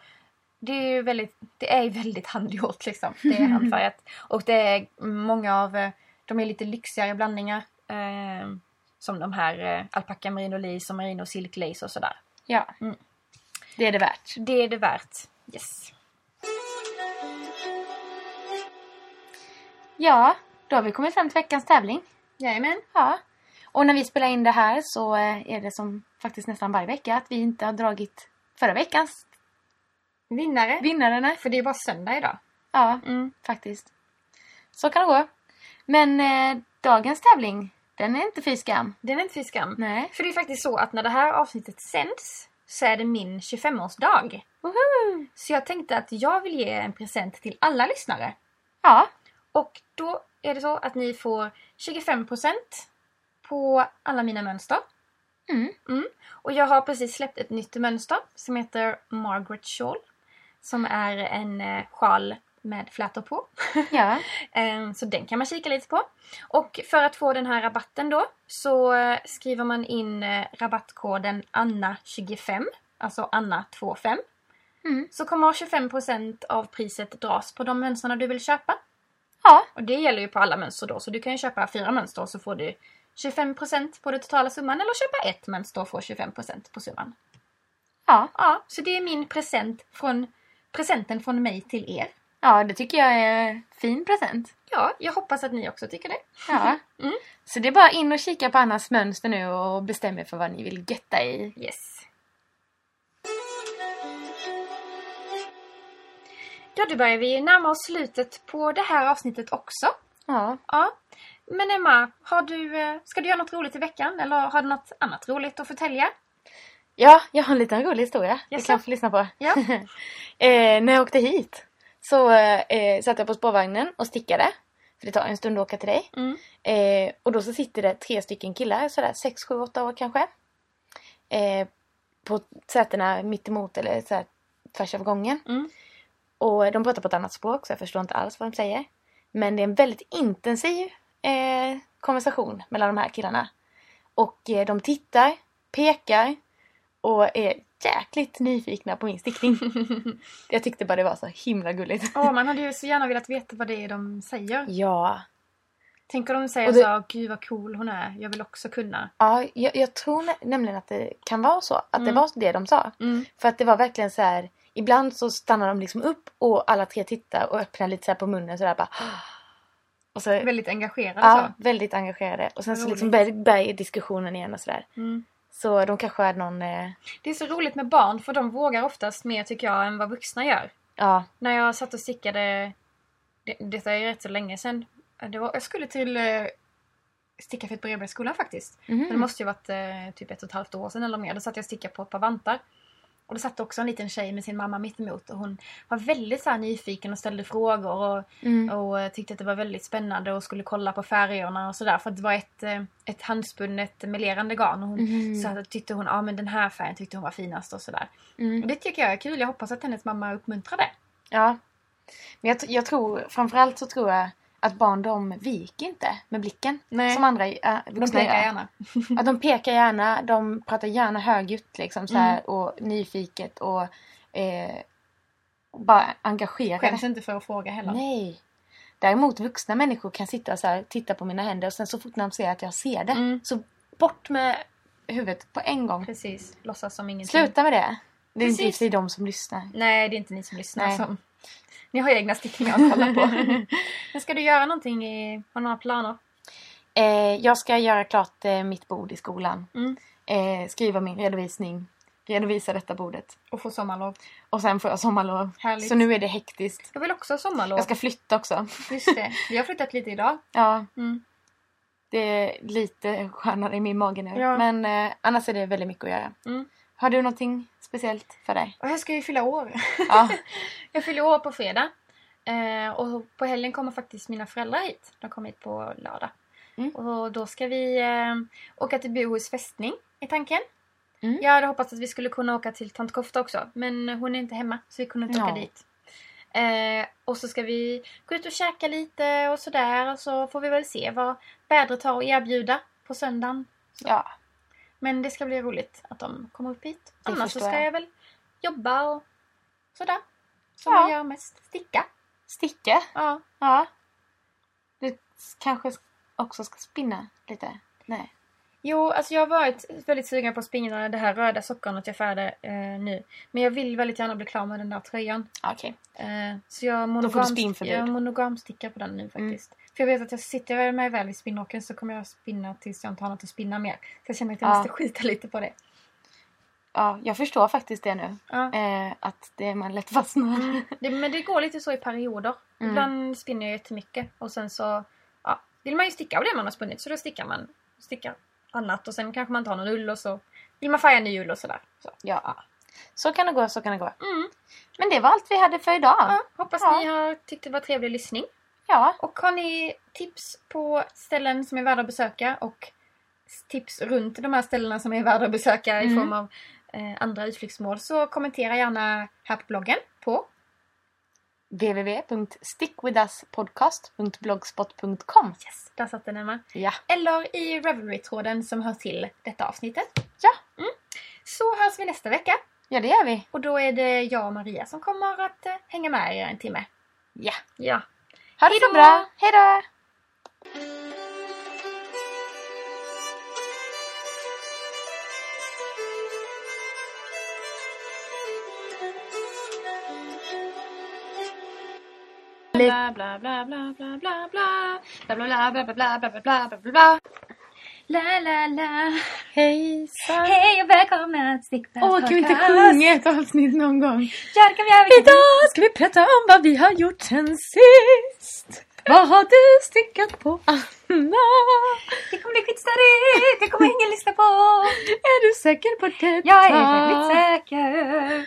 det är ju väldigt, det är väldigt handgjort liksom. (laughs) Det är handfärgat. Och det är många av, eh, de är lite lyxigare blandningar. Eh, som de här eh, alpacka merino lis och merino silk lace och sådär. Ja. Mm. Det är det värt. Det är det värt. Yes. Ja, då har vi kommit fram till veckans tävling. Jajamän. Ja. Och när vi spelar in det här så eh, är det som faktiskt nästan varje vecka att vi inte har dragit förra veckans Vinnare. vinnare. nej. För det är bara söndag idag. Ja, Mm. faktiskt. Så kan det gå. Men eh, dagens tävling, den är inte fy skam. Den är inte fy skam. Nej. För det är faktiskt så att när det här avsnittet sänds så är det min 25-årsdag. Woho! Så jag tänkte att jag vill ge en present till alla lyssnare. Ja. Och då är det så att ni får 25% på alla mina mönster. Mm. Och jag har precis släppt ett nytt mönster som heter Margaret Shawl. Som är en eh, sjal med flätor på. Ja. (laughs) Eh, Så den kan man kika lite på. Och för att få den här rabatten då så eh, skriver man in eh, rabattkoden ANNA25. Alltså ANNA25. Mm. Så kommer 25% av priset dras på de mönstren du vill köpa. Ja. Och det gäller ju på alla mönster då. Så du kan ju köpa fyra mönster och så får du 25% på den totala summan. Eller köpa ett mönster och få 25% på summan. Ja. Ja, så det är min present från, presenten från mig till er. Ja, det tycker jag är en fin present. Ja, jag hoppas att ni också tycker det. Ja. (laughs) Mm. Så det är bara in och kika på Annas mönster nu och bestäm er för vad ni vill getta i. Yes. Ja, då börjar vi närma oss slutet på det här avsnittet också. Ja. Ja. Men Emma, har du, eh, ska du göra något roligt i veckan? Eller har du något annat roligt att förtälja? Ja, jag har en liten rolig historia. Vi kan få lyssna på. Ja. (laughs) eh, när jag åkte hit så eh, satt jag på spårvagnen och stickade. För det tar en stund att åka till dig. Mm. Eh, och då så sitter det tre stycken killar, sådär 6, 7, 8 år kanske. Eh, på sätena mitt emot eller så här, tvärs över gången. Mm. Och de pratar på ett annat språk så jag förstår inte alls vad de säger. Men det är en väldigt intensiv eh, konversation mellan de här killarna. Och eh, de tittar, pekar och är jäkligt nyfikna på min stickning. (laughs) jag tyckte bara det var så himla gulligt. Åh, man hade ju (laughs) så gärna velat veta vad det är de säger. Ja, Tänk om de säger det- så, gud vad cool hon är, jag vill också kunna. ja jag, jag tror nä- nämligen att det kan vara så. Att det Mm. var det de sa. Mm. För att det var verkligen så här. Ibland så stannar de liksom upp och alla tre tittar och öppnar lite så här på munnen sådär bara. (gasps) Och så, Väldigt engagerad ja, så. väldigt engagerade. Och sen så liksom börjar börjar diskussionen igen och sådär. Mm. Så de kanske hade någon, eh, Det är så roligt med barn för de vågar oftast mer tycker jag än vad vuxna gör. ja, När jag satt och stickade, det, detta är rätt så länge sedan. Det var, jag skulle till eh, sticka för ett Brevbergsskolan faktiskt. mhm. Men det måste ju varit eh, typ ett och ett halvt år sedan eller mer. Då satt jag och stickade på ett par vantar. Och då satt också en liten tjej med sin mamma mittemot och hon var väldigt så nyfiken och ställde frågor och, mm. och tyckte att det var väldigt spännande och skulle kolla på färgerna och sådär. För att det var ett, eh, ett handspunnet melerande garn och hon Mhm. så tyckte hon, ja men den här färgen tyckte hon var finast och sådär. Och Mm. det tycker jag är kul. Jag hoppas att hennes mamma uppmuntrar det. Ja. Men jag, jag tror, framförallt så tror jag att barn de viker inte med blicken. Nej. Som andra äh, De vuxna pekar gärna. Ja, de pekar gärna, de pratar gärna högljutt liksom så här, Mm. och nyfiket och eh, bara engagerade. Skäms inte för att fråga heller. Nej. Däremot vuxna människor kan sitta så här, titta på mina händer och sen så fort de ser att jag ser det Mm. så bort med huvudet på en gång. Precis. Låtsas som ingenting. Sluta med det. Det är inte och Precis. sig de som lyssnar. Nej, det är inte ni som lyssnar Nej. som... Ni har egna stickningar att kolla på. (laughs) Men ska du göra någonting i... Har du några planer? Eh, jag ska göra klart eh, mitt bord i skolan. Mm. Eh, skriva min redovisning. redovisa detta bordet. Och få sommarlov. Och sen får jag sommarlov. Härligt. Så nu är det hektiskt. Jag vill också ha sommarlov. Jag ska flytta också. Just det. Vi har flyttat lite idag. (laughs) Ja, Mm. det är lite skönare i min mage nu. Ja. Men eh, annars är det väldigt mycket att göra. Mm. Har du någonting speciellt för dig? Och jag ska ju fylla år. Ja. (laughs) Jag fyller år på fredag. Eh, och på helgen kommer faktiskt mina föräldrar hit. De kommer hit på lördag. Mm. Och då ska vi eh, åka till Bohus fästning i tanken. Mm. Jag hade hoppats att vi skulle kunna åka till Tant Kofta också. Men hon är inte hemma så vi kunde inte åka Ja. dit. Eh, och så ska vi gå ut och käka lite och sådär. Och så får vi väl se vad vädret har att erbjuda på söndagen. ja. Men det ska bli roligt att de kommer upp hit. Det Annars så ska jag. jag väl jobba och sådär. Som Ja. man gör mest. Sticka. Sticka? Ja. Ja. Du kanske också ska spinna lite? Nej. Jo, alltså jag har varit väldigt sugen på att spinna det här röda sockernet jag färgade eh, nu. Men jag vill väldigt gärna bli klar med den där tröjan. Okej. Eh, så jag, du monogam, jag på den nu Mm. För jag vet att jag sitter mig väl i spinnrocken så kommer jag spinna tills jag inte har något att spinna mer. Så jag känner att jag Ja. måste skita lite på det. Ja, jag förstår faktiskt det nu. Ja. Eh, att det man lätt fastnar. (laughs) Det, men det går lite så i perioder. Mm. Ibland spinner jag jättemycket och sen så ja, vill man ju sticka av det man har spunnit så då stickar man stickar annat och sen kanske man tar någon ull och så vill man färga ny ull och sådär. Så. Ja. Så kan det gå, så kan det gå. Mm. Men det var allt vi hade för idag. Ja, hoppas ni har tyckt det var trevlig lyssning. Ja. Och har ni tips på ställen som är värda att besöka och tips runt de här ställena som är värda att besöka i Mm. form av eh, andra utflyktsmål så kommentera gärna här på bloggen på www.stickwithuspodcast.blogspot.com Yes, där satt den Emma. Ja. Eller i Revelry-tråden som hör till detta avsnittet. Ja. Mm. Så hörs vi nästa vecka. Ja, det gör vi. Och då är det jag och Maria som kommer att eh, hänga med er en timme. Ja. Ja. Ha det så bra. Hej då! Bla bla bla bla bla bla bla bla bla bla bla bla bla bla bla bla La la la Hejsan! Hej och välkomna till Stickpress Åh, kan vi inte sjunga ett avsnitt någon gång? Ja, det kan vi göra. Idag ska vi prata om vad vi har gjort sen sist. Vad har du stickat på, Anna? Det kommer bli skitstödigt. Det kommer ingen lyssna på. Är du säker på detta? Jag är väldigt säker.